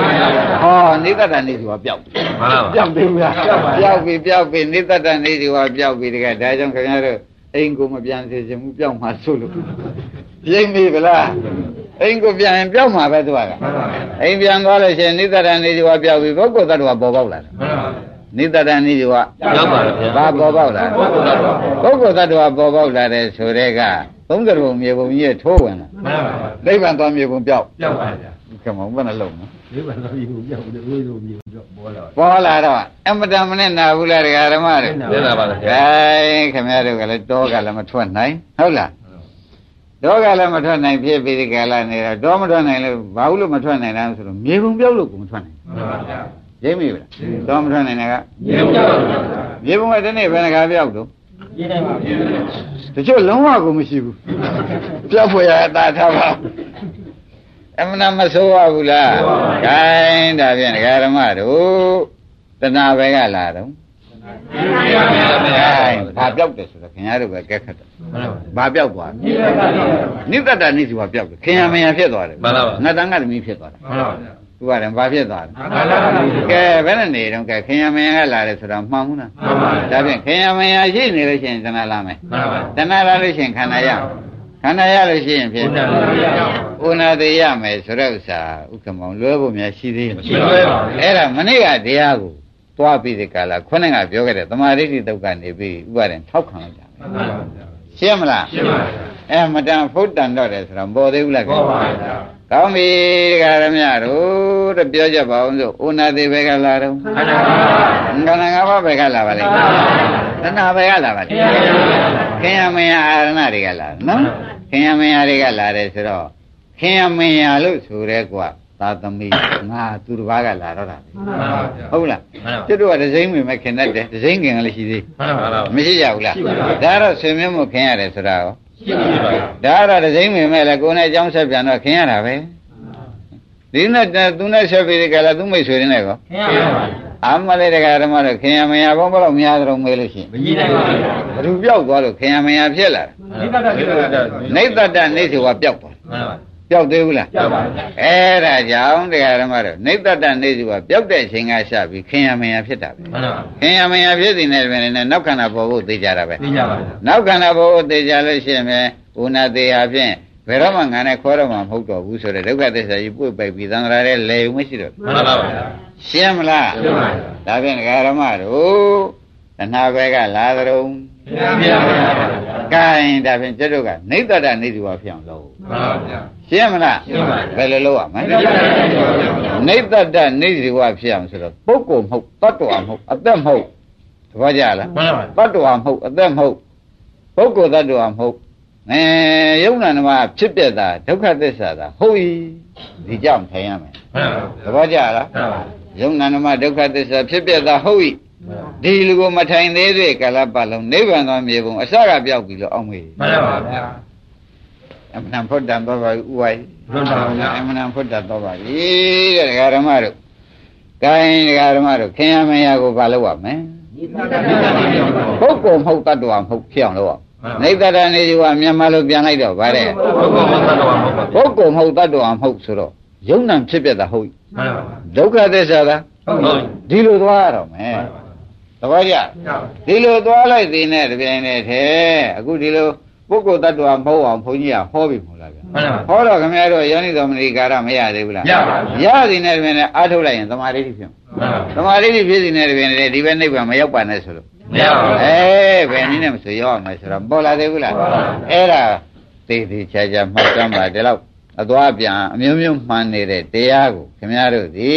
ဟောနိတ္တတနေစီကပျောက်ပြီမှန်ပါပါပျောက်သေးဘူးလားပျောက်ပြီပျောက်ပြီနိတ္တတနေစီကပျောက်ပြီတကယ်ဒါကြောင့်ခင်ဗျားတို့အိမ်ကိုမပြန်စေချင်ဘူးပျောက်မှဆိုလို့ ရိမ့်ပြီဗလားအိမ်ကိုပြန်ရင်ပျောက်မှာပဲသူကမှန်ပါဗျာအိမ်ပြန်သွားလို့ရှိရင်နိတ္တတနေစီကပျောက်ပြီပုဂ္ဂိုလ်သတ္တဝါပေါ်ပေါက်လာတယ်မှန်ပါဗျာနိတ္တတနေစီကရောက်ပါလေဗျာဘာပေါ်ပေါက်လာလဲပုဂ္ဂိုလ်သတ္တဝါပုဂ္ဂိုလ်သတ္တဝါပေါ်ပေါက်လာတဲ့ဆိုတဲ့က30ဘုံမြေဘုံကြီးထိုးဝင်လာမှန်ပါဗျာနိဗ္ဗာန်သွားမြေဘုံပြောက်ပြောက်ပါဗျာကမ္မဘယ်နှလုံးနော်ဒီဘက်တော့ဒီကိုပြောက်တယ်ဝိသုမြေပြောက်ပေါ်လာပေါ်လာတော့အမတန်မနဲ့နာဘူးလားဒကာဓမ္မတွေသိလာပါလေဂဗျာိုင်းခင်ဗျားတို့ကလည်းတောကလည်းမထွက်နိုင်ဟုတ်လား တောကလည်းမထွက်နိုင်ဖြစ်ပြီးဒီကလာနေတော့တောမထွက်နိုင်လို့ဘာလို့မထွက်နိုင်လဲဆိုတော့မြေဘုံပြောက်လို့ကိုမထွက်နိုင်မှန်ပါဗျာရိပ်မိဗလားတောမထွက်နိုင်တဲ့ကမြေပုံပြောက်ပါဗျာမြေဘုံကတနေ့ဘယ်နှခါပြောက်တော့ဒီတိုင်းပါဗျာတချို့လုံးဝကိုမရှိဘူးပြောက်ဖွယ်ရအသာထားပါအမှန်တမဆိုးရဘူးလားဂိုင်းဒါဖြင့်ဒကာဓမ္မတို့တဏှာပဲကလာတော့မှန်ပါဗျာဟိုင်း ဘာပြောက်တယ်ဆိုတော့ခင်ဗျားတို့ပဲကဲခတ်တယ်မှန်ပါဗျာဘာပြောက်သွားလဲဒီဘက်ကတော့နိတ္တတနိစီဘာပြောက်တယ်ခင်ဗျာမယံဖြစ်သွားတယ်မှန်ပါပါငါတန်ကသမီးဖြစ်သွားတယ်မှန်ပါဗျာသူကလည်းဘာဖြစ်သွားလဲမှန်ပါဗျာကဲဘယ်နဲ့နေတော့ကဲခင်ဗျာမယံကလာတယ်ဆိုတော့မှန်ဘူးလားမှန်ပါဗျာဒါဖြင့်ခင်ဗျာမယံရှိနေလို့ရှိရင်တဏှာလာမယ်မှန်ပါဗျာတဏှာလာလို့ရှိရင်ခန္ဓာရခန္ဓာရလို့ရှိရင်ဖြစ်တယ်ဥနာသေးရမယ်ဆိုတဲ့ဥစ္စာဥက္ကမောင်လွဲဖို့များရှိသေးရဲ့ရှိပါဘူးအဲ့ဒါမနေ့ကတရားကို သွားပြီးဒီကလာခုနကပြောခဲ့တဲ့သမာဓိတိတုတ်ကနေပြီးဥပါဒံထောက်ခံလိုက်တာပဲမှန်ပါဗျာရှင်းမလားရှင်းပါဗျာအဲမတန်ဖုတ်တန်တော့တယ်ဆိုတော့မပေါ်သေးဘူးလားဟုတ်ပါဗျာကောင်းပြီဒကာရမတို့တဲ့ပြောကြပါအောင်ဆိုဥနာတိဘယ်ကလာတော့မှန်ပါဗျာခန္ဓာငါးပါးဘယ်ကလာပါလဲတဏှာဘယ်ကလာပါလဲခင်ယမယအာရဏတွေကလာနော်ခင်ယမယတွေကလာတယ်ဆိုတော့ခင်ယမယလို့ဆိုရဲကွာ သာသမီငါသူတစ်ပါးကလာတော့တာပဲမှန်ပါဗျာဟုတ်လားကျွတ်တို့ကဒဇိမ့်ဝင်မဲ့ခင်တတ်တယ်ဒဇိမ့်ခင်ကလည်းရှိသေးမှန်ပါဗျာမရှိကြဘူးလားဒါတော့ဆွေမျိုးမှုခင်ရတယ်ဆိုတာရောရှိပါဗျာဒါကတော့ဒဇိမ့်ဝင်မဲ့လည်းကိုယ်နဲ့အကြောင်းဆက်ပြန်တော့ခင်ရတာပဲဒီနဲ့သူနဲ့ဆက်ပြီးဒီကလာသူမိတ်ဆွေနေကောခင်ဗျာပါအမလေးတရားဓမ္မတော့ခင်ရမရဘောဘလို့များတော့မေးလို့ရှိရင်မကြီးနိုင်ပါဘူးဘသူပြောက်သွားလို့ခင်ရမရဖြစ်လာတာနိဗ္ဗာန်ဖြစ်တာနေတ္တတနေစီဝပျောက်သွားမှန်ပါ ပျောက်သေးဘူးလားကြောက်ပါဗျာအဲ့ဒါကြောင့်တရားဓမ္မတော့နေတ္တတနေစီဝပျောက်တဲ့အချိန်ကစပြီးခင်ရမရဖြစ်တာပဲမှန်ပါခင်ရမရဖြစ်စီနေတယ်ပဲနဲ့နောက်ခန္ဓာပေါ်ဖို့သိကြတာပဲသိကြပါဗျာနောက်ခန္ဓာပေါ်ဖို့သိကြလို့ရှိရင်ပဲဥနာသေးဟာဖြင့်ဘယ်တော့မှငါနဲ့ခေါ်တော့မှမဟုတ်တော့ဘူးဆိုတဲ့ဒုက္ခသစ္စာကြီးပွေ့ပိုက်ပြီးသံဃာရဲ့လေုံမရှိတော့ဘူးမှန်ပါဗျာရှင်းမလားရှင်းပါဗျာဒါဖြင့်ဒကာရမတို့တဏှာဘဲကလာသရုံ ခင်ဗျာပါဗျာကဲဒါဖြင့်ကျွတ်တို့ကနေတ္တတနေသူဝဖြစ်အောင်လုပ်မှန်ပါဗျာရှင်းမလားရှင်းပါပြီဘယ်လိုလုပ်ရမလဲနေတ္တတနေသူဝဖြစ်အောင်ဆိုတော့ပုဂ္ဂိုလ်မဟုတ်တ attva မဟုတ်အသက်မဟုတ်သဘောကျလားမှန်ပါတ attva မဟုတ်အသက်မဟုတ်ပုဂ္ဂိုလ်တ attva မဟုတ်အဲယုံနာနမဖြစ်ပြတာဒုက္ခသစ္စာတာဟုတ်ဤဒီကြောင့်ထိုင်ရမယ်မှန်ပါသဘောကျလားမှန်ပါယုံနာနမဒုက္ခသစ္စာဖြစ်ပြတာဟုတ်ဤ ဒီလူကိုမထိုင်သေးသေးကာလပတ်လုံးနိဗ္ဗာန်သောမြေပုံအစကပြောက်ပြီလို့အောက်မေ့မှန်ပါဗျာအမှန်ဖုဒ္ဓံတော်ပါဥဝိုင်းဘုရားပါဗျာအမှန်ဖုဒ္ဓတော်ပါပြီတဲ့ဒကာဓမ္မတို့ကိုင်းဒကာဓမ္မတို့ခင်ယမယကိုဘာလုပ်ရမလဲပုဂ္ဂိုလ်မဟုတ်တ attva မဟုတ်ဖြစ်အောင်လုပ်ရနေတ္တရနေဒီကမြန်မာလိုပြန်လိုက်တော့ဗါတဲ့ဘုရားဘုရားတော်မှာပါပုဂ္ဂိုလ်မဟုတ်တ attva မဟုတ်ဆိုတော့ယုံနာဖြစ်ပြတာဟုတ်မှန်ပါဒုက္ခသစ္စာလားဟုတ်ဟုတ်ဒီလိုသွားရတော့မယ် သဘောကျဒီလိုသွားလိုက်သေးနဲ့တပြိုင်တည်းထဲအခုဒီလိုပုဂ္ဂိုလ်တ attva မဟုတ်အောင်ဘုန်းကြီးကဟောပြီမဟုတ်လားဗျာမှန်ပါဟောတော့ခင်ဗျားတို့ယောနိတော်မဏိကာရမရသေးဘူးလားရပါပြီရသည်နဲ့တပြိုင်တည်းအားထုတ်လိုက်ရင်သမာဓိဖြစ်မှာမှန်ပါသမာဓိဖြစ်စီနဲ့တပြိုင်တည်းဒီဘက်နိဗ္ဗာန်မရောက်ပါနဲ့ဆိုလို့မရပါဘူးအေးဘယ်နည်းနဲ့မဆိုရောက်အောင်လဲဆိုတော့ပေါ်လာသေးဘူးလားအဲ့ဒါသိသိချာချာမှတ်ကြမ်းပါဒီလောက်အသွားပြန်အမျိုးမျိုးမှန်နေတဲ့တရားကိုခင်ဗျားတို့ဒီ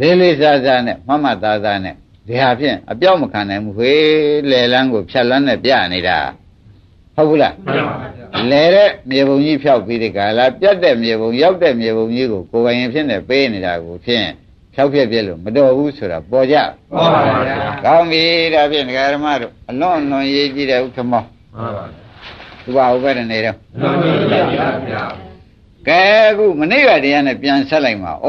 လေးလေးစားစားနဲ့မှတ်မှတ်သားသားနဲ့ ဒီဟာဖြင့်အပြောက်မခံနိုင်ဘူးခေလေလန်းကိုဖြတ်လန်းနဲ့ပြနေတာဟုတ်ဘူးလားမှန်ပါဗျာလဲတဲ့မြေပုံကြီးဖြောက်ပြီးဒီကလာပြတ်တဲ့မြေပုံရောက်တဲ့မြေပုံကြီးကိုကိုယ်ပိုင်ရင်ဖြစ်နေပေးနေတာကိုဖြင့်ဖြောက်ပြက်ပြက်လို့မတော်ဘူးဆိုတာပေါ်ကြဟုတ်ပါဗျာကောင်းပြီဒါဖြင့်ဒကာဓမ္မတို့အလွန်အလွန်ရေးကြည့်တဲ့ဥက္ကမောမှန်ပါသူပါဥပဒေနေတော့လုံးဝကြပါဗျာ ကဲအခုမနေ့ကတရားနဲ့ပြန်ဆက်လိုက်မှာဩ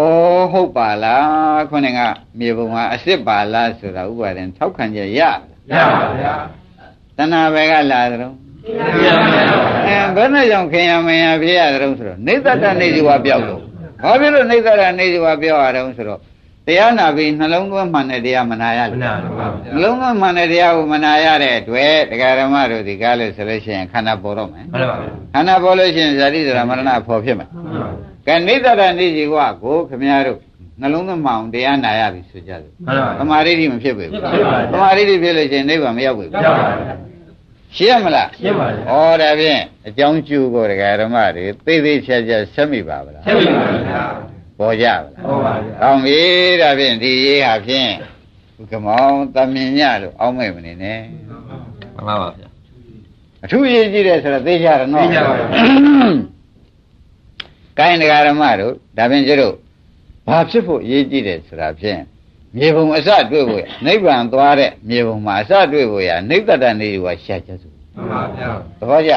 ဟုတ်ပါလားခုနကမြေပုံကအစ်စ်ပါလားဆိုတာဥပဒေထောက်ခံချက်ရရပါဗျာတဏှာပဲကလာသလုံးရပါဗျာအဲဘယ်နဲ့ကြောင့်ခင်ရမရဖြစ်ရသလုံးဆိုတော့နေတ္တနေဇီဝပြောက်လို့ဘာဖြစ်လို့နေတ္တနေဇီဝပြောက်ရတော့ဆိုတော့ တရားနာပြီးနှလုံးသွင်းမှန်တဲ့တရားမနာရမလို့နာပါဗျာနှလုံးသွင်းမှန်တဲ့တရားကိုမနာရတဲ့အတွက်တရားဓမ္မတို့ဒီကားလို့ဆိုလို့ရှိရင်ခန္ဓာပေါ်တော့မယ်မှန်ပါဗျာခန္ဓာပေါ်လို့ရှိရင်ဇာတိဇရာမရဏဖော်ဖြစ်မယ်ကဲနေတ္တနေဇီဝကိုခင်ဗျားတို့နှလုံးသွင်းမှအောင်တရားနာရပြီဆိုကြတယ်မှန်ပါသမာဓိတိမဖြစ်ပေဘူးဖြစ်ပါဘူးသမာဓိတိဖြစ်လို့ရှိရင်နိဗ္ဗာန်မရောက်ဘူးရပါဗျာရှင်းမလားရှင်းပါဗျာဩဒါဖြင့်အကြောင်းကျိုးကိုတရားဓမ္မတွေသိသိချာချာဆက်မိပါဗလားဆက်ပြီပါဗျာ ပေါ်ကြဗလားဟုတ်ပါဗျာကောင်းပြီဒါဖြင့်ဒီရေးဟာဖြင့်ဘုကမောင်တမင်ညလို့အောင်းမဲ့မနေနဲ့မှန်ပါပါဗျာအထူးရေးကြည့်တယ်ဆိုတော့သိကြရနော်သိကြပါဘူးကိုင်းတရားဓမ္မတို့ဒါဖြင့်ကျတို့ဘာဖြစ်ဖို့ရေးကြည့်တယ်ဆိုတာဖြင့်မြေပုံအစတွေ့ဖို့ရနိဗ္ဗာန်သွားတဲ့မြေပုံမှာအစတွေ့ဖို့ရနိဗ္ဗတနေရွာရှာချက်စု မှန်ပါဗျာသဘောကျ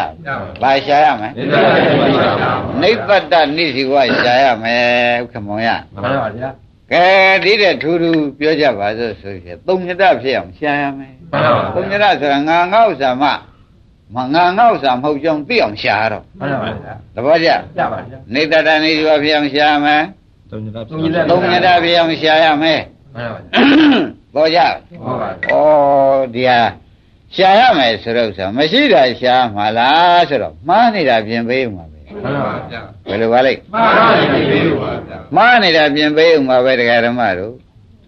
ဘာရှာရမလဲဒီလိုပါဗျာနိဗ္ဗတနိစီဝရှာရမယ်ခမောင်ရမှန်ပါဗျာကဲဒီတဲ့ထူးထူးပြောကြပါစို့ဆိုရင်သုံးညတဖြစ်အောင်ရှာရမယ်မှန်ပါသုံးညတဆိုတာငါငေါ့ဥစ္စာမမငါငေါ့ဥစ္စာမဟုတ်ကြောင်းသိအောင်ရှာရတော့မှန်ပါဗျာသဘောကျရပါဗျာနိဗ္ဗတနိစီဝဖြစ်အောင်ရှာရမယ်သုံးညတာသုံးညတာသုံးညတဖြစ်အောင်ရှာရမယ်မှန်ပါဗျာပေါ်ကြဟုတ်ပါဗျာဩဒီဟာ ရှာရမယ်ဆိုတော့ဥစ္စာမရှိတာရှာမှာလားဆိုတော့မှားနေတာပြင်ပေးဦးမှာပဲမှန်ပါဗျာဘယ်လိုပါလဲမှန်ပါဗျာမှားနေတာပြင်ပေးဦးမှာပဲတရားဓမ္မတို့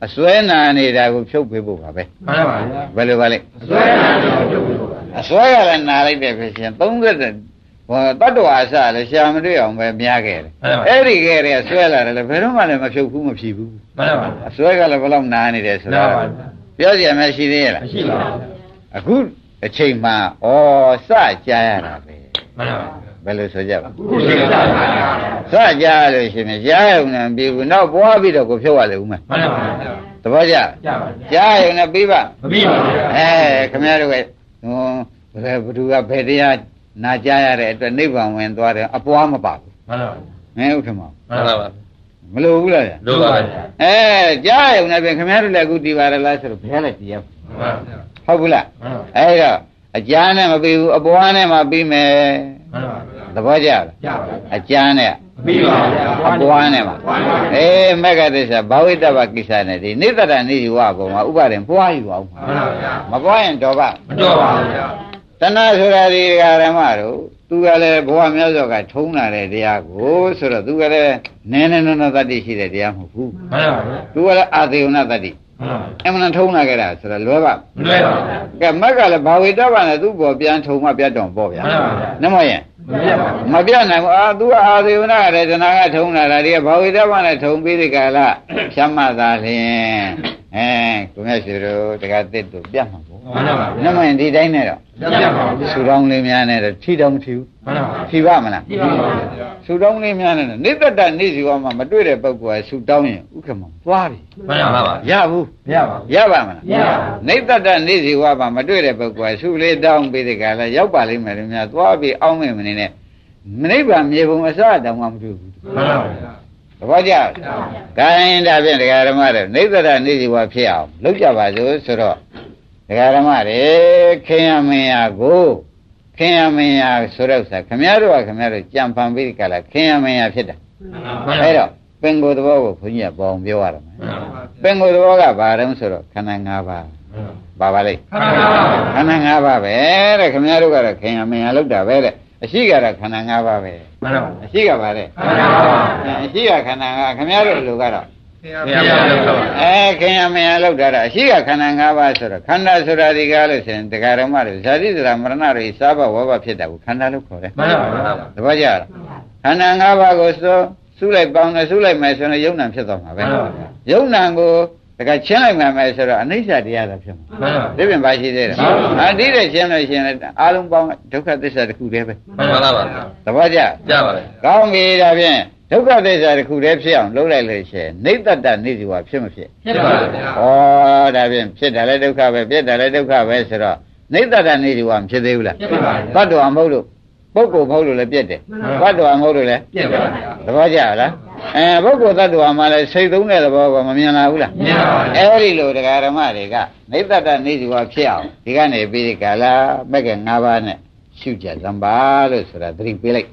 အစွဲနာနေတာကိုဖြုတ်ပေးဖို့ပါပဲမှန်ပါဗျာဘယ်လိုပါလဲအစွဲနာတော့ပြုတ်လို့ပါအစွဲကလည်းနာလိုက်တဲ့ဖြစ်ရှင်30ဟောတတ္တဝါအစလည်းရှာမတွေ့အောင်ပဲများခဲ့တယ်အဲ့ဒီခဲ့တဲ့ဆွဲလာတယ်လည်းဘယ်တော့မှလည်းမဖြုတ်ဘူးမဖြီးဘူးမှန်ပါအစွဲကလည်းဘယ်လောက်နာနေတယ်ဆိုနာတော့ပါဗျာပြောစရာမရှိသေးရဲ့လားမရှိပါဘူး အခုအချိန်မှဩစကြားရတာပဲမှန်ပါဘယ်လိုဆိုကြပါခုရှိတာပါဗျာစကြားရလို့ရှိရင်ကြားရုံနဲ့ပြီးဘူးနောက်ပွားပြီးတော့ကိုဖြုတ်ရလေဦးမယ်မှန်ပါဗျာသဘောကျကြပါဗျာကြားရုံနဲ့ပြီးပါမပြီးပါဘူးဗျာအဲခင်ဗျားတို့ကဟိုဘယ်ဘသူကဘယ်တရားနာကြားရတဲ့အတွက်နိဗ္ဗာန်ဝင်သွားတယ်အပွားမပါဘူးမှန်ပါမင်းဥက္ကမမှန်ပါပါမလို့ဘူးလားဗျာတို့ပါဗျာအဲကြားရုံနဲ့ပြင်ခင်ဗျားတို့လည်းအခုဒီပါရလားဆိုတော့ဘယ်လဲတရားမှန်ပါဗျာ ဟုတ်ဘူးလားမှန်ပါအဲ့တော့အကြမ်းနဲ့မပြီးဘူးအပွားနဲ့မှပြီးမယ်မှန်ပါဗျာသဘောကျလားကြပါဗျာအကြမ်းနဲ့ပြီးပါဗျာအပွားနဲ့မှအေးမက္ကသစ္စာဘာဝိတ္တပကိစ္စနဲ့ဒီနိတ္တရနိယူဝဘုံမှာဥပါဒင်ပွားယူအောင်မှန်ပါဗျာမပွားရင်တော့ပါမတော့ပါဘူးဗျာတဏှာဆိုတာဒီဓမ္မတို့သူကလည်းဘဝမြတ်စွာကထုံးလာတဲ့တရားကိုဆိုတော့သူကလည်းနည်းနည်းနောတတ္တိရှိတဲ့တရားမဟုတ်ဘူးမှန်ပါဗျာသူကလည်းအာသေယနာတတ္တိမှန်ပါ အမှန်ထုံးလာခဲ့တာဆိုတော့လွယ်ပါမလွယ်ပါဘူးကဲမက်ကလည်းဘာဝိတ္တပနဲ့သူ့ပေါ်ပြန်ထုံမှပြတ်တော်ပေါ့ဗျာမှန်ပါဗျာနမရင်မပြတ်ပါဘူးမပြတ်နိုင်ဘူးအာသူကအာသေယနာကလည်းတဏှာကထုံးလာတာဒီကဘာဝိတ္တပနဲ့ထုံပြီးဒီကလာဖြတ်မှတ်သာလျင်အဲကိုမြတ်ရှိတို့တက္ကသစ်တို့ပြတ်မှာပေါ့ မှန်ပါဗျာနမရင်ဒီတိုင်းနဲ့တော့မပြတ်ပါဘူးဆူတောင်းလေးများနဲ့တော့ထီတောင်မထီဘူးမှန်ပါထီပါမလားကြည့်ပါပါဗျာဆူတောင်းလေးများနဲ့တော့နိတ္တတနေစီဝါမှာမတွေ့တဲ့ပုဂ္ဂိုလ်ကဆူတောင်းရင်ဥက္ကမသွားပြီမှန်ပါပါရဘူးမရပါဘူးရပါမလားရပါဘူးနိတ္တတနေစီဝါမှာမတွေ့တဲ့ပုဂ္ဂိုလ်ကဆူလေးတောင်းပြီးဒီကလာရောက်ပါလိမ့်မယ်လို့များသွားပြီးအောင်းမယ်မနေနဲ့မနိဗ္ဗာန်မြေပုံအစတောင်မှမတွေ့ဘူးမှန်ပါဗျာသဘောကျလားဂိုင်းဒါဖြင့်ဒကာဓမ္မတွေနိတ္တတနေစီဝါဖြစ်အောင်လုပ်ကြပါစို့ဆိုတော့ ဒကာဓမ္မတွေခင်ရမင်းရကိုခင်ရမင်းရဆိုတဲ့ဥစ္စာခမည်းတော်ကခမည်းတော်ကြံဖန်ပြီးဒီကလာခင်ရမင်းရဖြစ်တာမှန်ပါအဲ့တော့ပင်ကိုယ်သဘောကိုခွန်ကြီးကပေါအောင်ပြောရတော့မယ်မှန်ပါပင်ကိုယ်သဘောကဘာတုံးဆိုတော့ခန္ဓာ၅ပါးဘာပါလဲခန္ဓာပါခန္ဓာ၅ပါးပဲတဲ့ခင်ဗျားတို့ကတော့ခင်ရမင်းရလောက်တာပဲတဲ့အရှိကတော့ခန္ဓာ၅ပါးပဲမှန်ပါအရှိကပါတဲ့ခန္ဓာပါအရှိကခန္ဓာ၅ခင်ဗျားတို့လူကတော့ ဘုရားလောက်ပါအဲခင်ရမင်းရလောက်တာတော့အရှိကခန္ဓာ၅ပါးဆိုတော့ခန္ဓာဆိုတာဒီကားလို့ဆိုရင်တရားဓမ္မတွေဇာတိဇရာမရဏတွေစားဘဝဘဖြစ်တာကိုခန္ဓာလို့ခေါ်တယ်မှန်ပါဗျာသဘောကျလားခန္ဓာ၅ပါးကိုစိုးစုလိုက်ပေါင်းတယ်စုလိုက်မယ်ဆိုရင်ယုံနာဖြစ်သွားမှာပဲမှန်ပါဗျာယုံနာကိုတကချင်းလိုက်မှမယ်ဆိုတော့အနိစ္စတရားသာဖြစ်မှာမှန်ပါဒီပြင်ပါရှိသေးတယ်မှန်ပါအာဒီတဲ့ချင်းလို့ရှိရင်လည်းအားလုံးပေါင်းဒုက္ခသစ္စာတစ်ခုတည်းပဲမှန်ပါပါသဘောကျကြပါလေကောင်းပြီဒါဖြင့် ဒုက္ခသစ္စာတစ်ခုတည်းဖြစ်အောင်လုပ်လိုက်လို့ရှိရင်နေတ္တတနေစီဝါဖြစ်မဖြစ်ဖြစ်ပါဗျာဩဒါဖြင့်ဖြစ်တယ်လည်းဒုက္ခပဲဖြစ်တယ်လည်းဒုက္ခပဲဆိုတော့နေတ္တတနေစီဝါမဖြစ်သေးဘူးလားဖြစ်ပါဗျာတတ္တဝါမဟုတ်လို့ပုဂ္ဂိုလ်မဟုတ်လို့လည်းပြည့်တယ်မှန်ပါတတ္တဝါမဟုတ်လို့လည်းပြတ်ပါဗျာသဘောကျလားအဲပုဂ္ဂိုလ်တ attva မှာလည်းစိတ်သုံးတဲ့သဘောကမမြင်လာဘူးလားမြင်ပါပါအဲ့ဒီလိုတရားဓမ္မတွေကနေတ္တတနေစီဝါဖြစ်အောင်ဒီကနေပြီးဒီကလာမက်က၅ပါးနဲ့ ရှုကြသံပါလို့ဆိုတာသတိပေးလိုက်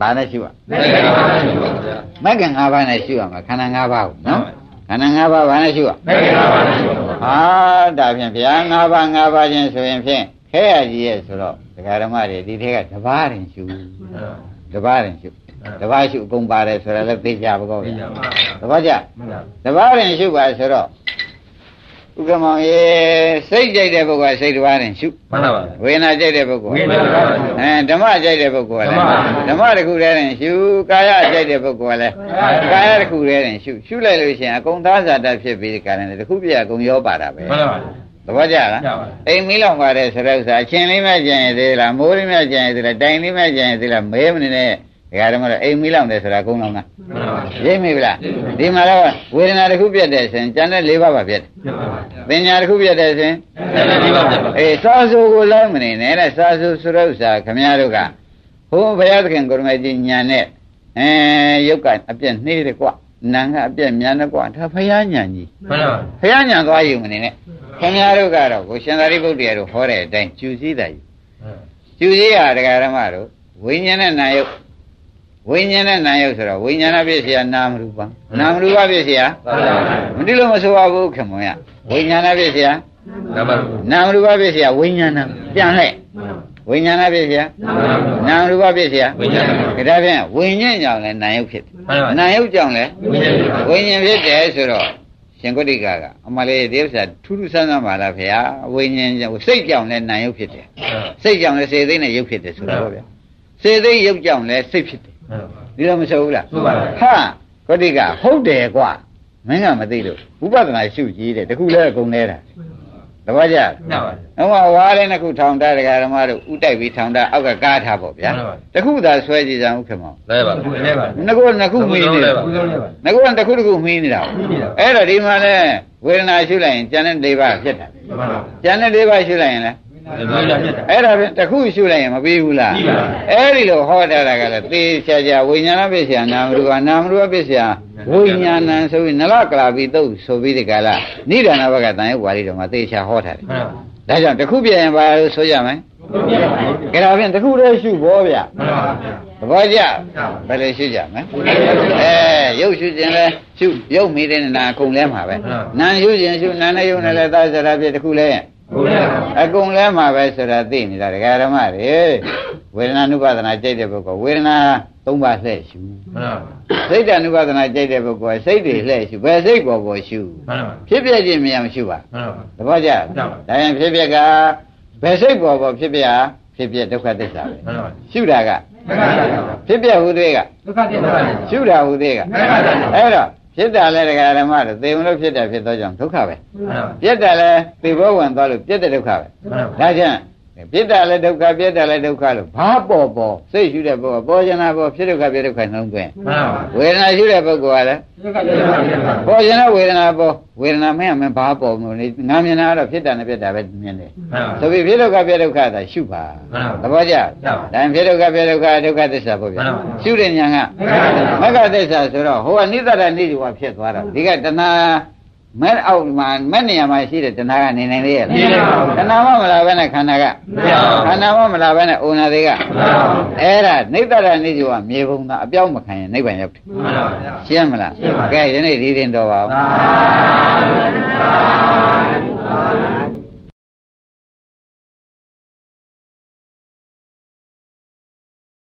ဘာနဲ့ရှုရလက်ရပါဗျာမက်က၅ပါးနဲ့ရှုရမှာခန္ဓာ၅ပါးကိုနော်ခန္ဓာ၅ပါးဘာနဲ့ရှုရလက်ရပါဗျာဟာဒါဖြင့်ဗျာ၅ပါး၅ပါးချင်းဆိုရင်ဖြင့်ခဲရကြီးရဲ့ဆိုတော့တရားဓမ္မတွေဒီထဲကတပါးရင်ရှုတပါးရင်ရှုတပါးရှုအကုန်ပါတယ်ဆိုတာလည်းသိကြပါကောသိဗျာကြပါသဘောကျမှန်ပါတပါးရင်ရှုပါဆိုတော့ ဥက္ကမောင်ရေစိတ်ကြိုက်တဲ့ပုဂ္ဂိုလ်ကစိတ်တပါးရင်ရှုမှန်ပါပါဝေဒနာကြိုက်တဲ့ပုဂ္ဂိုလ်ဝေဒနာကြိုက်တဲ့ပုဂ္ဂိုလ်အဲဓမ္မကြိုက်တဲ့ပုဂ္ဂိုလ်ကလည်းဓမ္မဓမ္မတစ်ခုတည်းရင်ရှုကာယကြိုက်တဲ့ပုဂ္ဂိုလ်ကလည်းကာယတစ်ခုတည်းရင်ရှုရှုလိုက်လို့ရှိရင်အကုန်သားဇာတဖြစ်ပြီးဒီကရဏတစ်ခုပြအကုန်ရောပါတာပဲမှန်ပါပါသဘောကျလားကျပါပါအိမ်မီးလောင်ပါတယ်ဆိုတဲ့ဥစ္စာအချင်းလေးမဲ့ကြံရသေးလားမိုးလေးမဲ့ကြံရသေးလားတိုင်လေးမဲ့ကြံရသေးလားမဲမနေနဲ့ ဒကာဓမ္မတော့အိမ်မီးလောင်တယ်ဆိုတာအကုန်လုံးလားမှန်ပါပါရိပ်မိဗလားဒီမှာတော့ဝေဒနာတစ်ခုပြတ်တယ်ဆိုရင်ကျန်တဲ့၄ပါးပါပြတ်တယ်ပြတ်ပါပါပညာတစ်ခုပြတ်တယ်ဆိုရင်လက်ရပါဗျာအေးစာစုကိုလည်းမနေနဲ့တဲ့စာစုဆိုတဲ့ဥစ္စာခမည်းတော်ကဘုန်းဘုရားသခင်ကိုရမကြီးညာနဲ့အဲယုတ်ကအပြက်နှေးတယ်ကွနာကအပြက်မြန်တယ်ကွဒါဘုရားညာကြီးမှန်ပါဘုရားညာသွားယူမနေနဲ့ခင်ဗျားတို့ကတော့ကိုရှင်သာရိပုတ္တရာတို့ဟောတဲ့အတိုင်းကျူစည်းတာယူကျူစည်းရတရားဓမ္မတို့ဝိညာဉ်နဲ့နာယုတ် ဝိညာဉ်နဲ့နာယုတ်ဆိုတော့ဝိညာဏပစ္စယနာမရူပံနာမရူပပစ္စယမတိလို့မဆိုပါဘူးခင်ဗျာဝိညာဏပစ္စယနံပါတ်နာမရူပပစ္စယဝိညာဏပြန်လှည့်ဝိညာဏပစ္စယနာမရူပပစ္စယဝိညာဏဒါဖြင့်ဝိညာဉ်ကြောင့်လည်းနာယုတ်ဖြစ်တယ်မှန်ပါနာယုတ်ကြောင့်လည်းဝိညာဉ်ဝိညာဉ်ဖြစ်တယ်ဆိုတော့ရှင်ကုဋ္ဌိကကအမလေးဒီဥစ္စာထူးထူးဆန်းဆန်းပါလားဖေဟာဝိညာဉ်ကြောင့်စိတ်ကြောင့်လည်းနာယုတ်ဖြစ်တယ်စိတ်ကြောင့်လည်းစေသိနဲ့ယုတ်ဖြစ်တယ်ဆိုတော့ဗျာစေသိယုတ်ကြောင့်လည်းစိတ်ဖြစ်တယ် ဒီလိုမဆိုဘူးလားဟုတ်ပါဘူးဟာကုဋ္ဌိကဟုတ်တယ်ကွာမင်းကမသိလို့ဝိပဿနာရှုကြည့်တယ်တခုလည်းအကုန်နေတာတပည့်ကြမှန်ပါဟောမှာဝါးလေးနှစ်ခုထောင်တာဒကာဓမ္မတို့ဥတိုက်ပြီးထောင်တာအောက်ကကားထားပေါ့ဗျာမှန်ပါတခုသာဆွဲကြည့်စမ်းဥက္ကမောင်လဲပါခုလဲပါနှစ်ခုနှစ်ခုမင်းနေတယ်ခုလုံးလဲပါငါကတစ်ခုတစ်ခုမင်းနေတာအဲ့တော့ဒီမှာလဲဝေဒနာရှုလိုက်ရင်ကျန်တဲ့၄ပါးဖြစ်တာမှန်ပါကျန်တဲ့၄ပါးရှုလိုက်ရင်လဲဒီလိုရမြတ်တာ အဲ့ဒါဖြင့်တစ်ခုရှုလိုက်ရင်မပြီးဘူးလားပြီးပါအဲ့ဒီလိုဟောထားတာကလည်းသေချာချာဝိညာဏပစ္စယနာမရူပနာမရူပပစ္စယဝိညာဏံဆိုပြီးနလကလာပြီးသုတ်ဆိုပြီးဒီကလာနိဒာနဘကတန်ရုပ်ပါဠိတော်မှာသေချာဟောထားတယ်မှန်ပါဒါကြောင့်တစ်ခုပြရင်ဘာလို့ဆိုရမလဲကဲဒါဖြင့်တစ်ခုတည်းရှုဘောဗျမှန်ပါသဘောကျဘယ်လိုရှုကြမလဲအဲရုပ်ရှုခြင်းလဲရှုရုပ်မိတဲ့နာအကုန်လဲမှာပဲနာရှုခြင်းရှုနာနဲ့ရုပ်နဲ့လဲသာစရာပြတစ်ခုလဲခုလဲပါ အကုန်လဲမှာပဲဆိုတာသိနေတာဒကာဓမ္မတွေဝေဒနာနုပါဒနာကြိုက်တဲ့ပုဂ္ဂိုလ်ဝေဒနာသုံးပါးလှည့်ရှုမှန်ပါစိတ်တ ानु ပါဒနာကြိုက်တဲ့ပုဂ္ဂိုလ်ကစိတ်တွေလှည့်ရှုဘယ်စိတ်ပေါ်ပေါ်ရှုမှန်ပါဖြစ်ပြခြင်းမရမရှုပါမှန်ပါသဘောကျကျပါဒါရင်ဖြစ်ပြကဘယ်စိတ်ပေါ်ပေါ်ဖြစ်ပြဖြစ်ပြဒုက္ခသစ္စာပဲမှန်ပါရှုတာကဒုက္ခသစ္စာဖြစ်ပြဟူသေးကဒုက္ခသစ္စာရှုတာဟူသေးကဒုက္ခသစ္စာအဲ့တော့ ဖြစ်တာလဲဒကာဓမ္မတို့သေမလို့ဖြစ်တာဖြစ်သောကြောင့်ဒုက္ခပဲမှန်ပါပြက်တာလဲသေဘောဝင်သွားလို့ပြက်တဲ့ဒုက္ခပဲမှန်ပါဒါကြောင့် ပြက်တာလဲဒုက္ခပြက်တာလဲဒုက္ခလို့ဘာပေါ်ပေါ်စိတ်ရှုတဲ့ပုဂ္ဂိုလ်ပေါ်ကျင်တာပေါ်ဖြစ်ဒုက္ခပြက်ဒုက္ခနှလုံးသွင်းမှန်ပါဝေဒနာရှုတဲ့ပုဂ္ဂိုလ်ကလည်းဒုက္ခသစ္စာမှန်ပါပေါ်ကျင်တဲ့ဝေဒနာပေါ်ဝေဒနာမင်းအမင်းဘာပေါ်မလို့လဲငါမြင်တာကတော့ဖြစ်တာနဲ့ပြက်တာပဲမြင်တယ်မှန်ပါဆိုပြီးဖြစ်ဒုက္ခပြက်ဒုက္ခသာရှုပါမှန်ပါသဘောကျကျပါဒါဖြစ်ဒုက္ခပြက်ဒုက္ခဒုက္ခသစ္စာပေါ့ဗျာမှန်ပါရှုတဲ့ဉာဏ်ကမဂ္ဂသစ္စာဆိုတော့ဟိုကနိတရနိဒီဝဖြစ်သွားတော့ဒီကတဏှာ မဲ့အောက်မှာမဲ့နေရာမှာရှိတဲ့တဏှာကနေနိုင်လေရဲ့နေနိုင်ပါဘူးတဏှာမမလာဘဲနဲ့ခန္ဓာကမရပါဘူးခန္ဓာမမလာဘဲနဲ့ဩနာတွေကမှန်ပါဘူးအဲ့ဒါနိတရနိဒီဝမြေပုံသားအပြောင်းမခံရင်နိဗ္ဗာန်ရောက်တယ်မှန်ပါဗျာရှင်းမလားရှင်းပါပြီကဲယနေ့ဒီရင်တော်ပါဦးသာဓုသာဓု